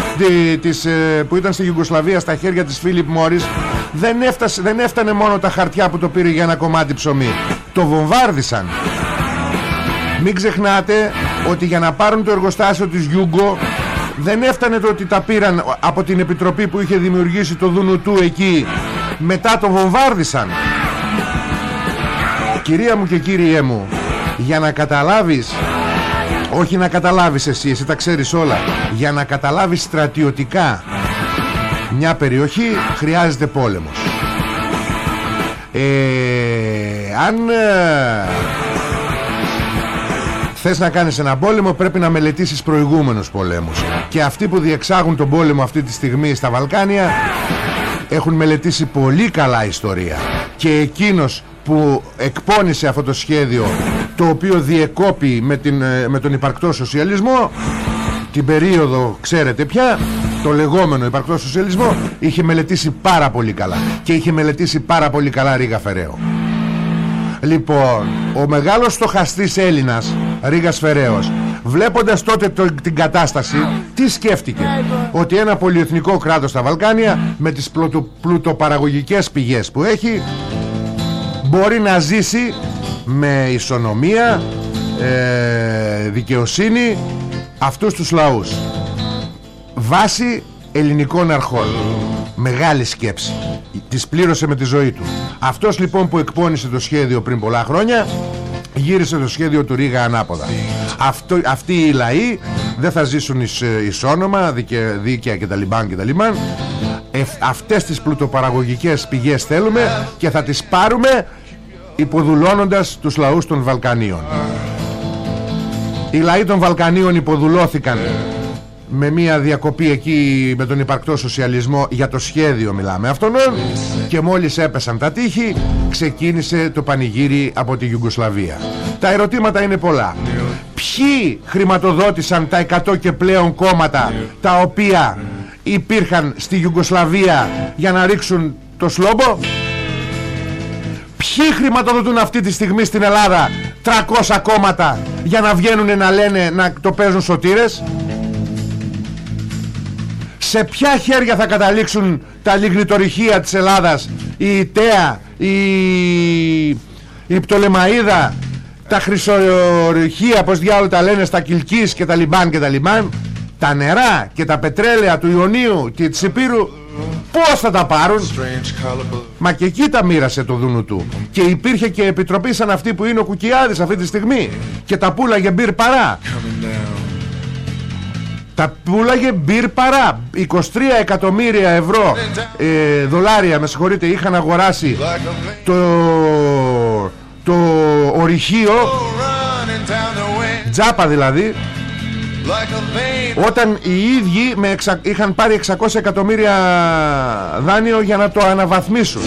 της, ε, που ήταν στη Γιουγκοσλαβία στα χέρια της Φίλιπ Μόρις δεν, έφτασε, δεν έφτανε μόνο τα χαρτιά που το πήρε για ένα κομμάτι ψωμί. Το βομβάρδισαν. Μην ξεχνάτε ότι για να πάρουν το εργοστάσιο της Γιούγκο δεν έφτανε το ότι τα πήραν από την επιτροπή που είχε δημιουργήσει το Δουνουτού εκεί. Μετά το βομβάρδισαν. Κυρία μου και κύριέ μου για να καταλάβεις όχι να καταλάβεις εσύ, εσύ τα ξέρεις όλα για να καταλάβεις στρατιωτικά μια περιοχή χρειάζεται πόλεμος. Ε, αν ε, θες να κάνεις ένα πόλεμο πρέπει να μελετήσεις προηγούμενους πολέμους. Και αυτοί που διεξάγουν τον πόλεμο αυτή τη στιγμή στα Βαλκάνια έχουν μελετήσει πολύ καλά ιστορία. Και εκείνος που εκπώνησε αυτό το σχέδιο το οποίο διεκόπη με, την, ε, με τον υπαρκτό σοσιαλισμό την περίοδο ξέρετε πια το λεγόμενο υπαρκτό σοσιαλισμό είχε μελετήσει πάρα πολύ καλά. Και είχε μελετήσει πάρα πολύ καλά Ρίγα Φεραίο. Λοιπόν ο μεγάλος στοχαστής Έλληνας Ρίγας Φεραίος. Βλέποντας τότε το, την κατάσταση τι σκέφτηκε; Ότι ένα πολυεθνικό κράτος στα Βαλκάνια με τις πλουτο, πλουτοπαραγωγικές πηγές που έχει μπορεί να ζήσει με ισονομία ε, δικαιοσύνη αυτούς τους λαούς. Βάσει ελληνικών αρχών. Μεγάλη σκέψη. Τις πλήρωσε με τη ζωή του. Αυτός λοιπόν που εκπώνησε το σχέδιο πριν πολλά χρόνια γύρισε το σχέδιο του Ρίγα ανάποδα. Αυτό, αυτοί οι λαοί δεν θα ζήσουν εις, ε, εις όνομα δίκαια, δίκαια και τα λιμπάν και τα λιμπάν ε, αυτές τις πλουτοπαραγωγικές πηγές θέλουμε και θα τις πάρουμε υποδουλώνοντας τους λαούς των Βαλκανίων. Οι λαοί των Βαλκανίων υποδουλώθηκαν με μια διακοπή εκεί με τον υπαρκτό σοσιαλισμό για το σχέδιο μιλάμε. Αυτόν και μόλις έπεσαν τα τείχη ξεκίνησε το πανηγύρι από τη Γιουγκοσλαβία τα ερωτήματα είναι πολλά. Ποιοι χρηματοδότησαν τα 100 και πλέον κόμματα τα οποία υπήρχαν στη Γιουγκοσλαβία για να ρίξουν το σλόμπο; Ποιοι χρηματοδοτούν αυτή τη στιγμή στην Ελλάδα 300 κόμματα για να βγαίνουν να λένε να το παίζουν σωτήρες; Σε ποια χέρια θα καταλήξουν τα λιγνητορυχεία της Ελλάδας η ΤΕΑ, η, η Πτολεμαίδα τα χρυσορυχεία πως διάλογο τα λένε στα Κιλκής και τα Λιμπάν και τα Λιμπάν τα νερά και τα πετρέλαια του Ιωνίου και της Υπήρου Πώς θα τα πάρουν; Μα και εκεί τα μοίρασε το δούνου του. Και υπήρχε και επιτροπή σαν αυτή που είναι ο Κουκιάδης αυτή τη στιγμή Και τα πουλάγε μπυρ παρά Τα πουλάγε μπυρ παρά. 23 εκατομμύρια ευρώ ε, Δολάρια με συγχωρείτε Είχαν αγοράσει Το Το ορυχείο. Τζάπα δηλαδή. Όταν οι ίδιοι με εξα... είχαν πάρει 600 εκατομμύρια δάνειο για να το αναβαθμίσουν.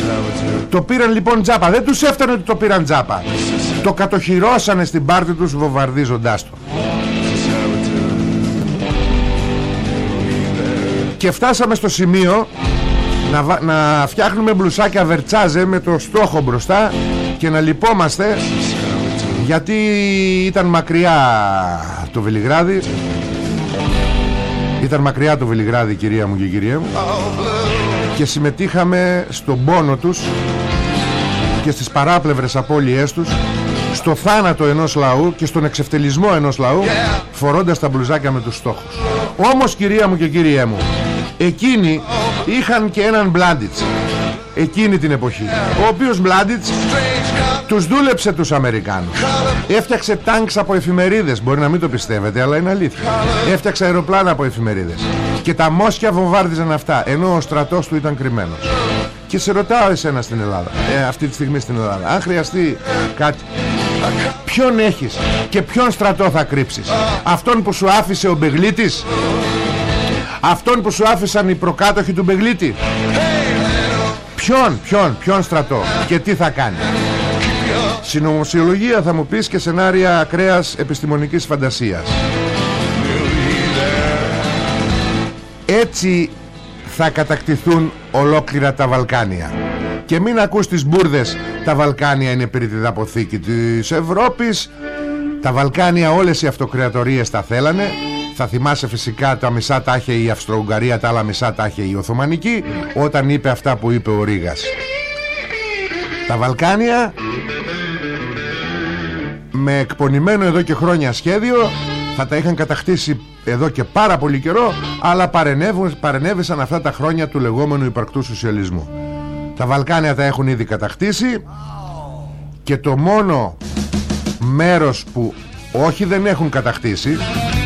Το πήραν λοιπόν τζάπα. Δεν τους έφτανε ότι το πήραν τζάπα. Το κατοχυρώσανε στην πάρτη τους βομβαρδίζοντάς το Και φτάσαμε στο σημείο να, να φτιάχνουμε μπλουσάκια βερτσάζε με το στόχο μπροστά και να λυπόμαστε γιατί ήταν μακριά το Βελιγράδι. Ήταν μακριά το Βελιγράδι κυρία μου και κυρία μου. Και συμμετείχαμε στον πόνο τους και στις παράπλευρες απώλειές τους στο θάνατο ενός λαού και στον εξευτελισμό ενός λαού φορώντας τα μπλουζάκια με τους στόχους. Όμως κυρία μου και κύριέ μου εκείνοι είχαν και έναν Μπλάντιτς εκείνη την εποχή. Ο οποίος Μπλάντιτς τους δούλεψε τους Αμερικάνους. Έφτιαξε τάγκς από εφημερίδες. Μπορεί να μην το πιστεύετε αλλά είναι αλήθεια. Έφτιαξε αεροπλάνα από εφημερίδες. Και τα μόσια βομβάρδιζαν αυτά Ενώ ο στρατός του ήταν κρυμμένος. Και σε ρωτάω εσένα στην Ελλάδα ε, Αυτή τη στιγμή στην Ελλάδα Αν χρειαστεί κάτι Ποιον έχεις και ποιον στρατό θα κρύψεις; Αυτόν που σου άφησε ο Μπεγλίτης; Αυτόν που σου άφησαν οι προκάτοχοι του Μπεγλίτη. Ποιον, ποιον, ποιον στρατό Και τι θα κάνει. Συνωμοσιολογία θα μου πεις και σενάρια ακραίας επιστημονικής φαντασίας. Έτσι θα κατακτηθούν ολόκληρα τα Βαλκάνια. Και μην ακούς τις μπουρδες. Τα Βαλκάνια είναι περί τη δαποθήκη της Ευρώπης. Τα Βαλκάνια όλες οι αυτοκρατορίες τα θέλανε θα θυμάσαι φυσικά τα μισά τα είχε η Αυστρο-Ουγγαρία Τα άλλα μισά τα είχε η Οθωμανική Όταν είπε αυτά που είπε ο Ρήγας. Τα Βαλκάνια Με εκπονημένο εδώ και χρόνια σχέδιο Θα τα είχαν κατακτήσει εδώ και πάρα πολύ καιρό Αλλά παρενέβησαν αυτά τα χρόνια Του λεγόμενου υπαρκτού σοσιαλισμού. Τα Βαλκάνια τα έχουν ήδη κατακτήσει Και το μόνο μέρος που όχι δεν έχουν κατακτήσει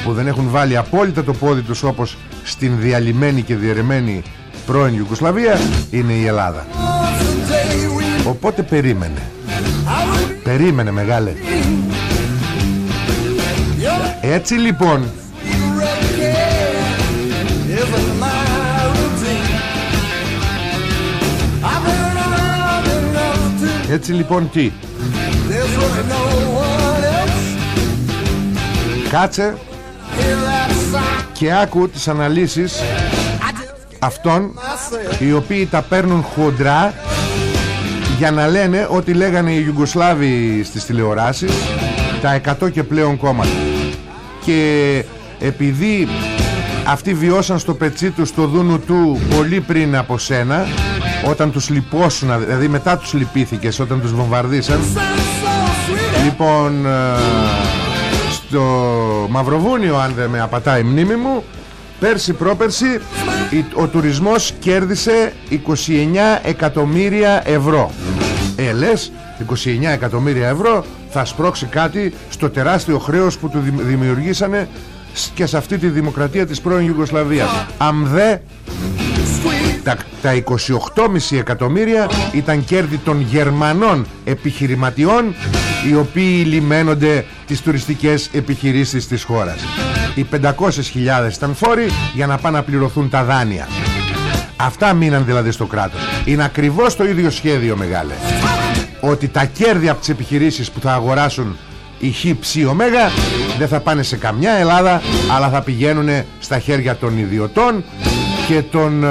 που δεν έχουν βάλει απόλυτα το πόδι τους όπως στην διαλυμένη και διαιρεμένη πρώην Ιουγκοσλαβία είναι η Ελλάδα. Οπότε περίμενε. Περίμενε μεγάλε. Έτσι λοιπόν έτσι λοιπόν τι; Κάτσε και άκου τις αναλύσεις αυτών οι οποίοι τα παίρνουν χοντρά για να λένε ότι λέγανε οι Ιουγκοσλάβοι στις τηλεοράσεις τα 100 και πλέον κόμματα. Και επειδή αυτοί βιώσαν στο πετσί τους το δούνου του πολύ πριν από σένα όταν τους λυπώσουν δηλαδή μετά τους λυπήθηκες όταν τους βομβαρδίσαν λοιπόν ε, στο Μαυροβούνιο αν δεν με απατάει η μνήμη μου. Πέρσι πρόπερσι ο τουρισμός κέρδισε 29 εκατομμύρια ευρώ. Ε λες 29 εκατομμύρια ευρώ θα σπρώξει κάτι στο τεράστιο χρέος που του δημιουργήσανε και σε αυτή τη δημοκρατία της πρώην Ιουγκοσλαβίας. Αμδέ τα, τα 28,5 εκατομμύρια ήταν κέρδη των Γερμανών επιχειρηματιών οι οποίοι λιμένονται τις τουριστικές επιχειρήσεις της χώρας. Οι 500.000 ήταν φόροι για να πάνε να πληρωθούν τα δάνεια. Αυτά μείναν δηλαδή στο κράτος. Είναι ακριβώς το ίδιο σχέδιο μεγάλε. Ότι τα κέρδη από τις επιχειρήσεις που θα αγοράσουν η ΧΥ ωμέγα δεν θα πάνε σε καμιά Ελλάδα αλλά θα πηγαίνουν στα χέρια των ιδιωτών και των ε,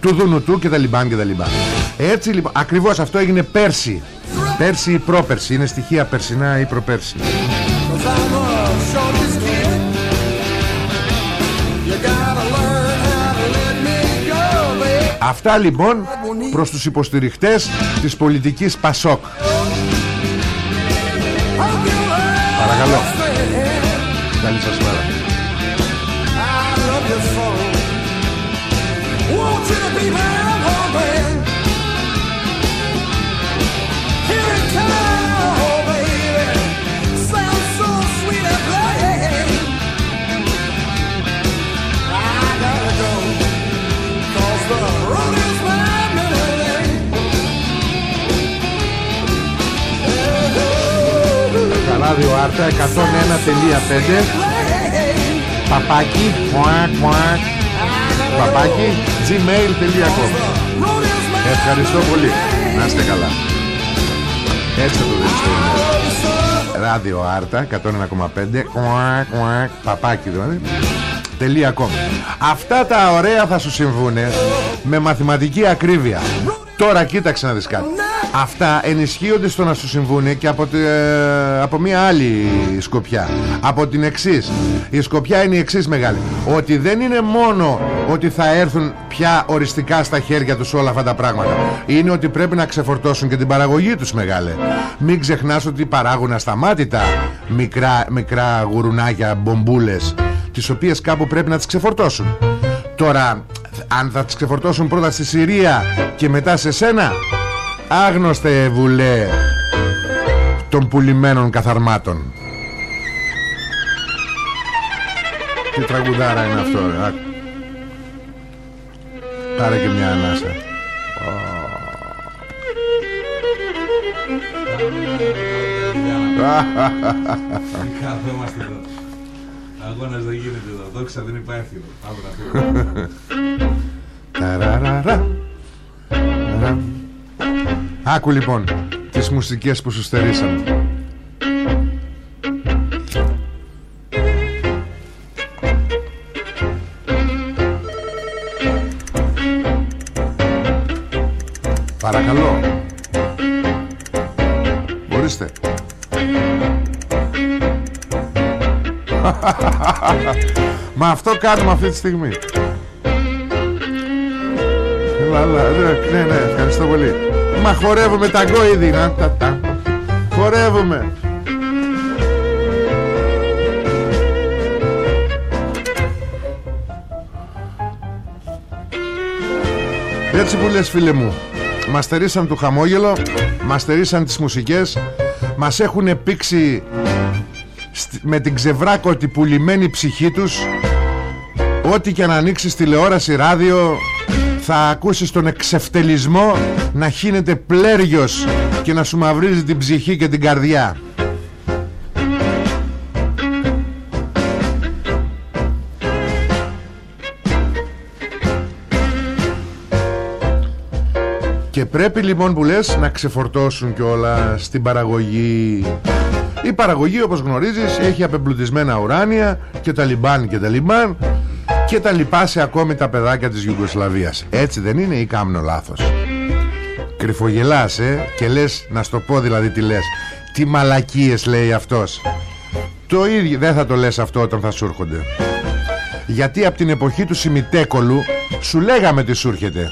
του Δουνουτού και τα λιμπάν και τα λιμπάν. Έτσι λοιπόν ακριβώς αυτό έγινε πέρσι. Πέρσι ή πρόπερσι είναι στοιχεία περσινά ή προπέρσι. Αυτά λοιπόν προς τους υποστηριχτές της πολιτικής Πασόκ. Παρακαλώ ράδιο Άρτα 101.5 Παπάκι μουακ, μουακ, Παπάκι gmail.com Ευχαριστώ πολύ. Να είστε καλά. Έτσι θα το δεις Ράδιο Άρτα 101,5 Παπάκι δηλαδή. Αυτά τα ωραία θα σου συμβούν με μαθηματική ακρίβεια. Τώρα κοίταξε να δεις κάτι Αυτά ενισχύονται στο να σου συμβούν και από, ε, από μια άλλη σκοπιά. Από την εξής. Η σκοπιά είναι η εξής μεγάλη. Ότι δεν είναι μόνο ότι θα έρθουν πια οριστικά στα χέρια τους όλα αυτά τα πράγματα. Είναι ότι πρέπει να ξεφορτώσουν και την παραγωγή τους μεγάλε. Μην ξεχνάς ότι παράγουν ασταμάτητα μικρά, μικρά γουρουνάκια, μπομπούλες Τις οποίες κάπου πρέπει να τις ξεφορτώσουν. Τώρα αν θα τις ξεφορτώσουν πρώτα στη Συρία και μετά σε σένα Άγνωστε βουλέ των πουλημένων καθαρμάτων. Τι τραγουδάρα είναι αυτό ρε. Πάρε και μια ανάσα. Καθόμαστε εδώ. Αγώνας δεν γίνεται εδώ. Δόξα δεν υπάρχει εδώ. Ταραραρα Άκου λοιπόν τις μουσικές που σου στερήσαμε. Παρακαλώ. Μπορείστε. Μα αυτό κάνουμε αυτή τη στιγμή. Λα, ναι, ναι, ευχαριστώ πολύ. Μα χορεύουμε τα ήδη να, τα, τα. Χορεύουμε Έτσι που λες φίλε μου Μας στερήσαν το χαμόγελο Μας στερήσαν τις μουσικές Μας έχουν πήξει στι- Με την ξεβράκωτη πουλημένη ψυχή τους Ό,τι και να ανοίξεις τηλεόραση, ράδιο Θα ακούσεις τον εξευτελισμό Να χύνεται πλέριος Και να σου μαυρίζει την ψυχή και την καρδιά. Και πρέπει λοιπόν που λες να ξεφορτώσουν κιόλα στην παραγωγή. Η παραγωγή όπως γνωρίζεις έχει απεμπλουτισμένα ουράνια και τα λιμπάν και τα λιμπάν Και τα λιπάσει ακόμη τα παιδάκια της Ιουγκοσλαβίας. Έτσι δεν είναι ή κάμνο λάθος; Κρυφογελάς ε και λες να στο πω δηλαδή τι λες. Τι μαλακίες λέει αυτός. Το ίδιο δεν θα το λες αυτό όταν θα σου έρχονται. Γιατί από την εποχή του Σιμιτέκολου σου λέγαμε τι σου έρχεται.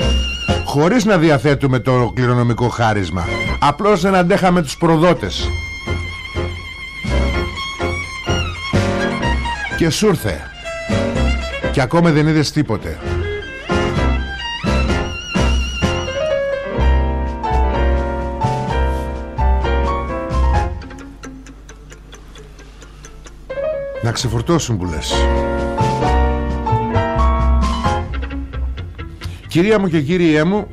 Χωρίς να διαθέτουμε το κληρονομικό χάρισμα. Απλώς δεν αντέχαμε τους προδότες. Και σου ήρθε και ακόμα δεν είδες τίποτε. Να ξεφορτώσουν που λες. Κυρία μου και κύριέ μου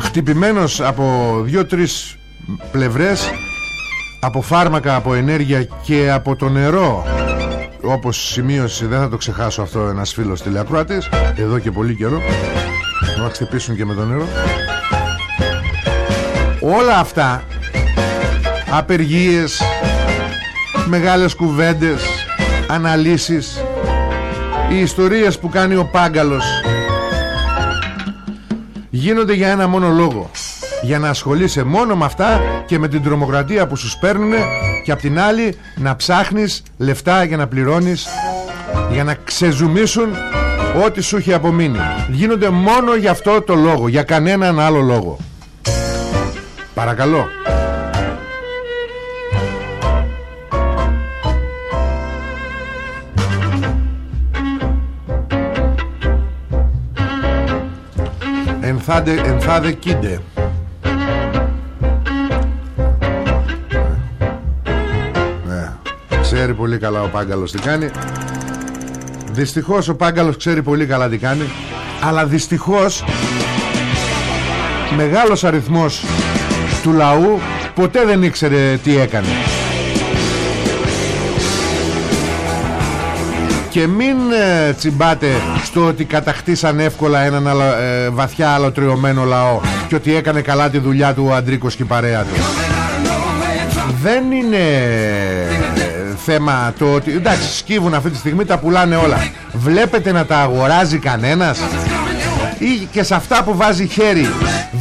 Χτυπημένος από δύο-τρεις πλευρές Από φάρμακα, από ενέργεια και από το νερό. Όπως σημείωσε, δεν θα το ξεχάσω αυτό ένας φίλος τηλεακροάτης Εδώ και πολύ καιρό. Να μας χτυπήσουν και με το νερό. Όλα αυτά Απεργίες μεγάλες κουβέντες αναλύσεις οι ιστορίες που κάνει ο Πάγκαλος γίνονται για ένα μόνο λόγο. Για να ασχολείσαι μόνο με αυτά και με την τρομοκρατία που σου παίρνουν και απ' την άλλη να ψάχνεις λεφτά για να πληρώνεις για να ξεζουμίσουν ό,τι σου έχει απομείνει. Γίνονται μόνο για αυτό το λόγο για κανέναν άλλο λόγο. Παρακαλώ. Ενθάδε, ενθάδε κίντε Ξέρει πολύ καλά ο Πάγκαλος τι κάνει Δυστυχώς ο Πάγκαλος ξέρει πολύ καλά τι κάνει Αλλά δυστυχώς Μεγάλος αριθμός Του λαού Ποτέ δεν ήξερε τι έκανε Και μην ε, τσιμπάτε στο ότι κατακτήσαν εύκολα έναν αλο, ε, βαθιά αλωτριωμένο λαό και ότι έκανε καλά τη δουλειά του ο Αντρίκος και η παρέα του. Δεν είναι ε, θέμα το ότι... Εντάξει, σκύβουν αυτή τη στιγμή, τα πουλάνε όλα. Βλέπετε να τα αγοράζει κανένας; Ή και σε αυτά που βάζει χέρι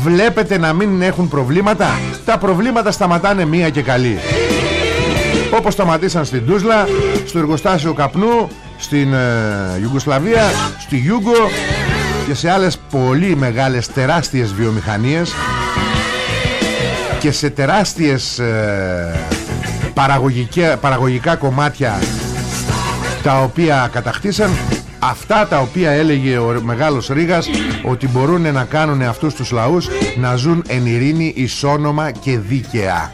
βλέπετε να μην έχουν προβλήματα; Τα προβλήματα σταματάνε μία και καλή. Όπως σταματήσαν στην Τούσλα, στο εργοστάσιο καπνού, στην ε, Ιουγκοσλαβία, στη Ιούγκο και σε άλλες πολύ μεγάλες τεράστιες βιομηχανίες και σε τεράστιες ε, παραγωγικά, παραγωγικά κομμάτια τα οποία κατακτήσαν αυτά τα οποία έλεγε ο μεγάλος Ρήγας ότι μπορούν να κάνουν αυτούς τους λαούς να ζουν εν ειρήνη, ισόνομα και δίκαια.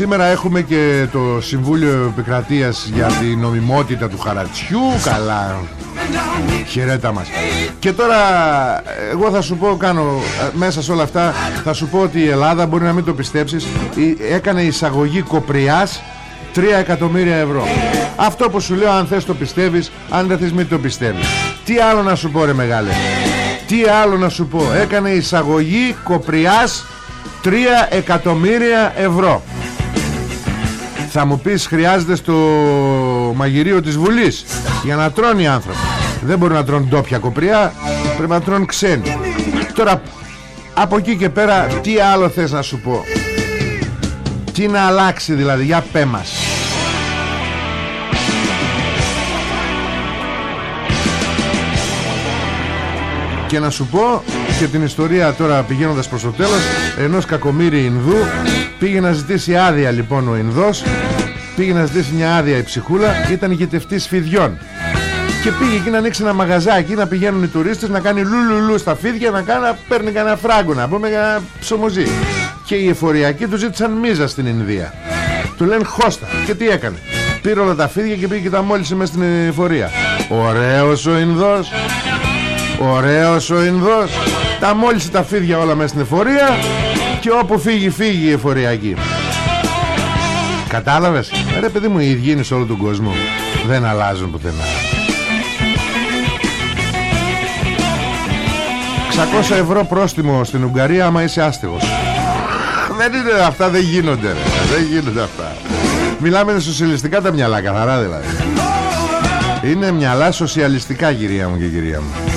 Σήμερα έχουμε και το Συμβούλιο Επικρατείας για την νομιμότητα του χαρατσιού Καλά. Χαιρέτα μας. Και τώρα εγώ θα σου πω κάνω ε, Μέσα σε όλα αυτά θα σου πω ότι η Ελλάδα Μπορεί να μην το πιστέψεις η- Έκανε εισαγωγή κοπριάς 3 εκατομμύρια ευρώ. Αυτό που σου λέω αν θες το πιστεύεις Αν δεν θες μην το πιστεύεις. Τι άλλο να σου πω ρε μεγάλε; Τι άλλο να σου πω; Έκανε εισαγωγή κοπριάς 3 εκατομμύρια ευρώ Θα μου πεις χρειάζεται στο μαγειρίο της Βουλής Για να τρώνε οι άνθρωποι. Δεν μπορούν να τρώνε ντόπια κοπριά Πρέπει να τρώνε ξένοι Τώρα από εκεί και πέρα Τι άλλο θες να σου πω; Τι να αλλάξει δηλαδή Για πέ μας. Και να σου πω και την ιστορία τώρα πηγαίνοντας προς το τέλος Ενός κακομύρι Ινδού Πήγε να ζητήσει άδεια λοιπόν ο Ινδός. Πήγε να ζητήσει μια άδεια η ψυχούλα. Ήταν ηγετευτής φιδιών. Και πήγε εκεί να ανοίξει ένα μαγαζάκι Να πηγαίνουν οι τουρίστες να κάνει λουλουλου στα φίδια Να κάνει, να παίρνει κανένα φράγκο Να πούμε για ψωμοζή. Και οι εφοριακοί του ζήτησαν μίζα στην Ινδία. Του λένε χώστα Και τι έκανε. Πήρε όλα τα φίδια και πήγε και τα μόλισε μέσα στην εφορία. Ωραίος ο Ινδός Ωραίος ο Ινδός Τα μόλισε τα φίδια όλα μέσα στην εφορία Και όπου φύγει φύγει η εφοριακή. Κατάλαβες; Ρε παιδί μου οι ίδιοι είναι σε όλο τον κόσμο Δεν αλλάζουν πουθενά. 600 ευρώ πρόστιμο στην Ουγγαρία άμα είσαι άστεγος. Δεν είναι αυτά δεν γίνονται ρε. Δεν γίνονται αυτά. Μιλάμε σοσιαλιστικά τα μυαλά καθαρά δηλαδή. Είναι μυαλά σοσιαλιστικά κυρία μου και κυρία μου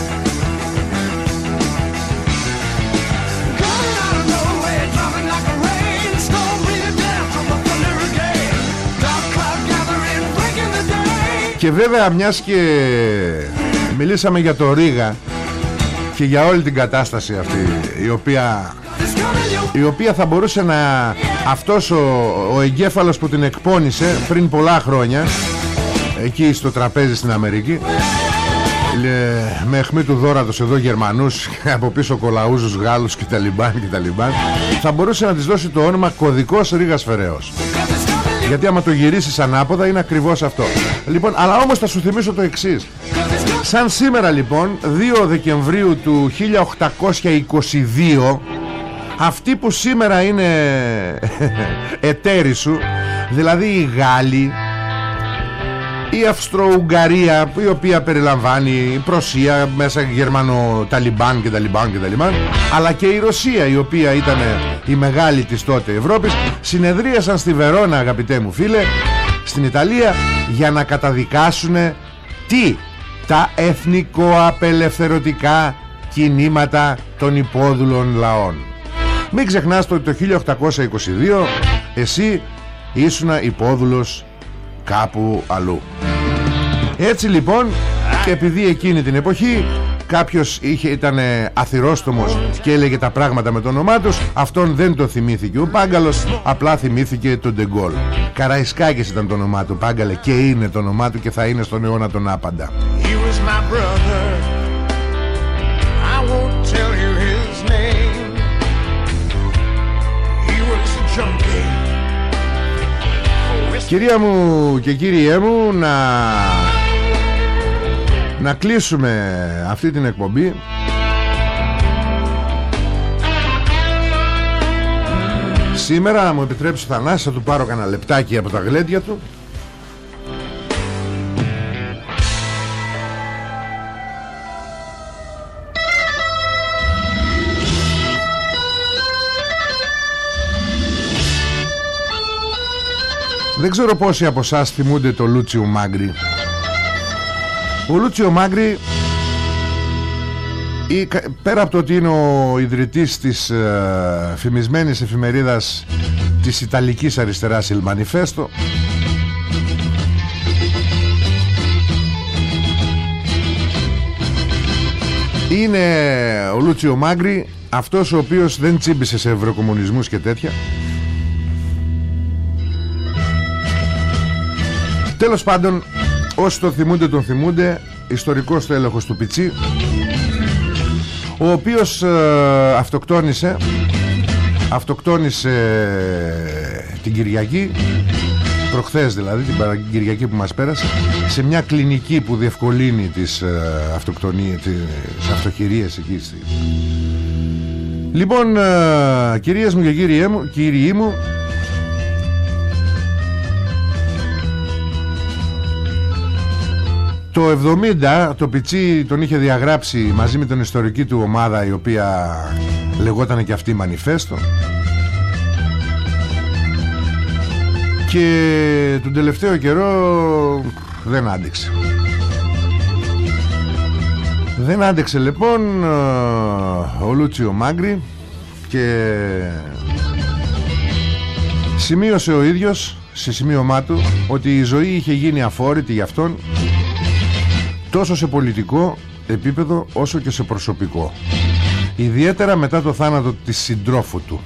Και βέβαια μιας και μιλήσαμε για το Ρίγα και για όλη την κατάσταση αυτή η οποία, η οποία θα μπορούσε να αυτός ο, ο εγκέφαλος που την εκπώνησε πριν πολλά χρόνια εκεί στο τραπέζι στην Αμερική με αιχμή του δόρατος εδώ Γερμανούς *laughs* από πίσω κολαούζους Γάλλους και τα λιμπάν και τα λιμπάν θα μπορούσε να της δώσει το όνομα κωδικός Ρίγας Φεραίος γιατί άμα το γυρίσεις ανάποδα είναι ακριβώς αυτό. Λοιπόν αλλά όμως θα σου θυμίσω το εξής. Σαν σήμερα λοιπόν 2 Δεκεμβρίου του 1822 Αυτοί που σήμερα είναι *laughs* εταίροι σου Δηλαδή οι Γάλλοι η Αυστρο-Ουγγαρία η οποία περιλαμβάνει η Προσία μέσα Γερμανο Ταλιμπάν και Ταλιμπάν και Ταλιμπάν αλλά και η Ρωσία η οποία ήταν η μεγάλη της τότε Ευρώπης συνεδρίασαν στη Βερόνα αγαπητέ μου φίλε στην Ιταλία για να καταδικάσουν τι; Τα εθνικοαπελευθερωτικά κινήματα των υπόδουλων λαών. Μην ξεχνάς ότι το 1822 εσύ ήσουν υπόδουλος κάπου αλλού. Έτσι λοιπόν και επειδή εκείνη την εποχή κάποιος είχε, ήταν αθυρόστομος και έλεγε τα πράγματα με το όνομά τους αυτόν δεν το θυμήθηκε ο Πάγκαλος απλά θυμήθηκε τον Ντεγκόλ Καραϊσκάκης ήταν το όνομά του Πάγκαλε και είναι το όνομά του και θα είναι στον αιώνα τον άπαντα Κυρία μου και κύριέ μου να να κλείσουμε αυτή την εκπομπή. Σήμερα μου επιτρέψει ο Θανάσης θα του πάρω κανένα λεπτάκι από τα γλέντια του Δεν ξέρω πόσοι από εσάς θυμούνται το Λούτσιο Μάγκρι Ο Λούτσιο Μάγκρι Πέρα από το ότι είναι ο ιδρυτής της ε, φημισμένης εφημερίδας της Ιταλικής Αριστεράς Il Manifesto Είναι ο Λούτσιο Μάγκρι αυτός ο οποίος δεν τσίμπησε σε ευρωκομμουνισμούς και τέτοια Τέλος πάντων Όσοι το θυμούνται τον θυμούνται. Ιστορικός τέλεχος του Πιτσί Ο οποίος ε, Αυτοκτόνησε Αυτοκτόνησε ε, Την Κυριακή Προχθές δηλαδή την Κυριακή που μας πέρασε Σε μια κλινική που διευκολύνει Τις ε, αυτοκτονίες Τις αυτοχειρίες εκεί στη... Λοιπόν ε, Κυρίες μου και κύριοι μου, κύριοι μου Το 70 το Πιτσί τον είχε διαγράψει μαζί με την ιστορική του ομάδα η οποία λεγόταν και αυτή Μανιφέστο και τον τελευταίο καιρό δεν άντεξε. Δεν άντεξε λοιπόν ο Λούτσιο Μάγκρη και σημείωσε ο ίδιος σε σημείωμά του ότι η ζωή είχε γίνει αφόρητη για αυτόν τόσο σε πολιτικό επίπεδο όσο και σε προσωπικό. Ιδιαίτερα μετά το θάνατο της συντρόφου του.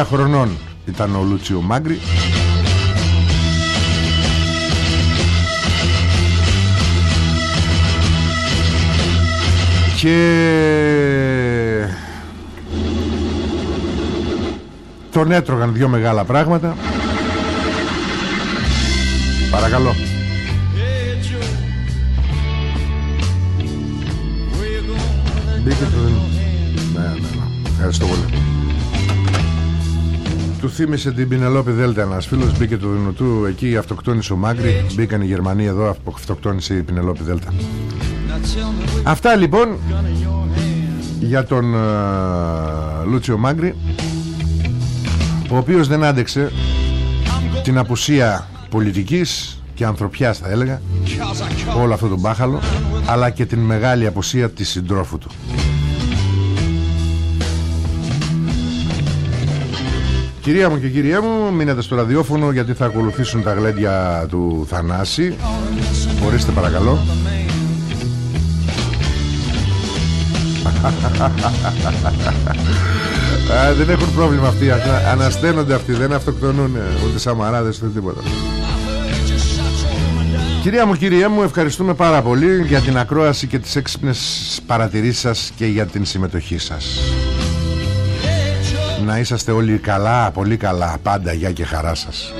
79 χρονών ήταν ο Λούτσιο Μάγκρη. Και τον έτρωγαν δυο μεγάλα πράγματα παρακαλώ. Μπήκε το... Ναι, ναι, ναι. Ευχαριστώ πολύ. Του θύμισε την Πινελόπη Δέλτα ένας φίλος Μπήκε το Δουνουτού εκεί αυτοκτόνησε ο Μάγκρη Μπήκαν οι Γερμανοί εδώ αυτοκτόνησε η Πινελόπη Δέλτα. Αυτά λοιπόν Για τον uh, Λούτσιο Μάγκρη Ο οποίος δεν άντεξε Την απουσία πολιτικής Και ανθρωπιάς θα έλεγα Όλο αυτό το μπάχαλο Αλλά και την μεγάλη απουσία της συντρόφου του Κυρία μου και κυρία μου, μείνετε στο ραδιόφωνο γιατί θα ακολουθήσουν τα γλέντια του Θανάση. Ορίστε παρακαλώ. *laughs* Α, δεν έχουν πρόβλημα αυτοί. Ανασταίνονται αυτοί, δεν αυτοκτονούν ούτε σαμαράδες ούτε τίποτα. Κυρία μου, κυρία μου, ευχαριστούμε πάρα πολύ για την ακρόαση και τις έξυπνες παρατηρήσεις σας και για την συμμετοχή σας. Να είσαστε όλοι καλά, πολύ καλά, πάντα, γεια και χαρά σας.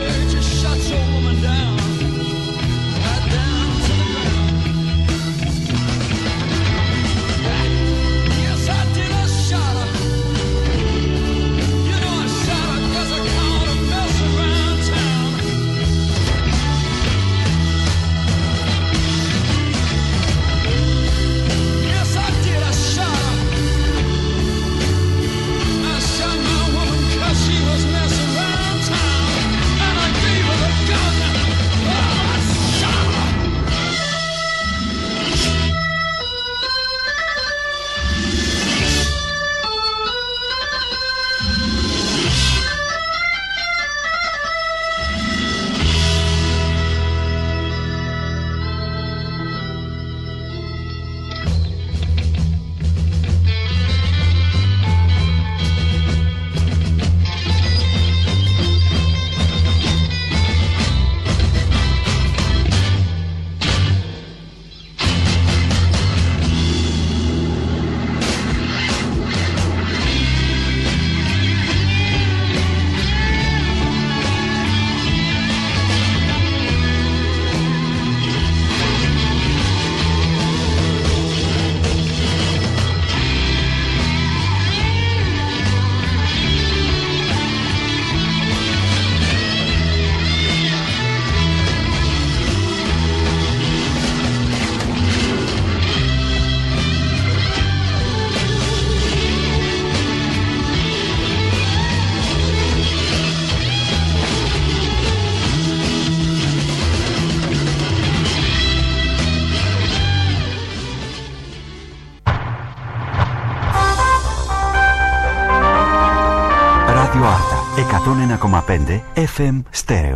FM Stereo.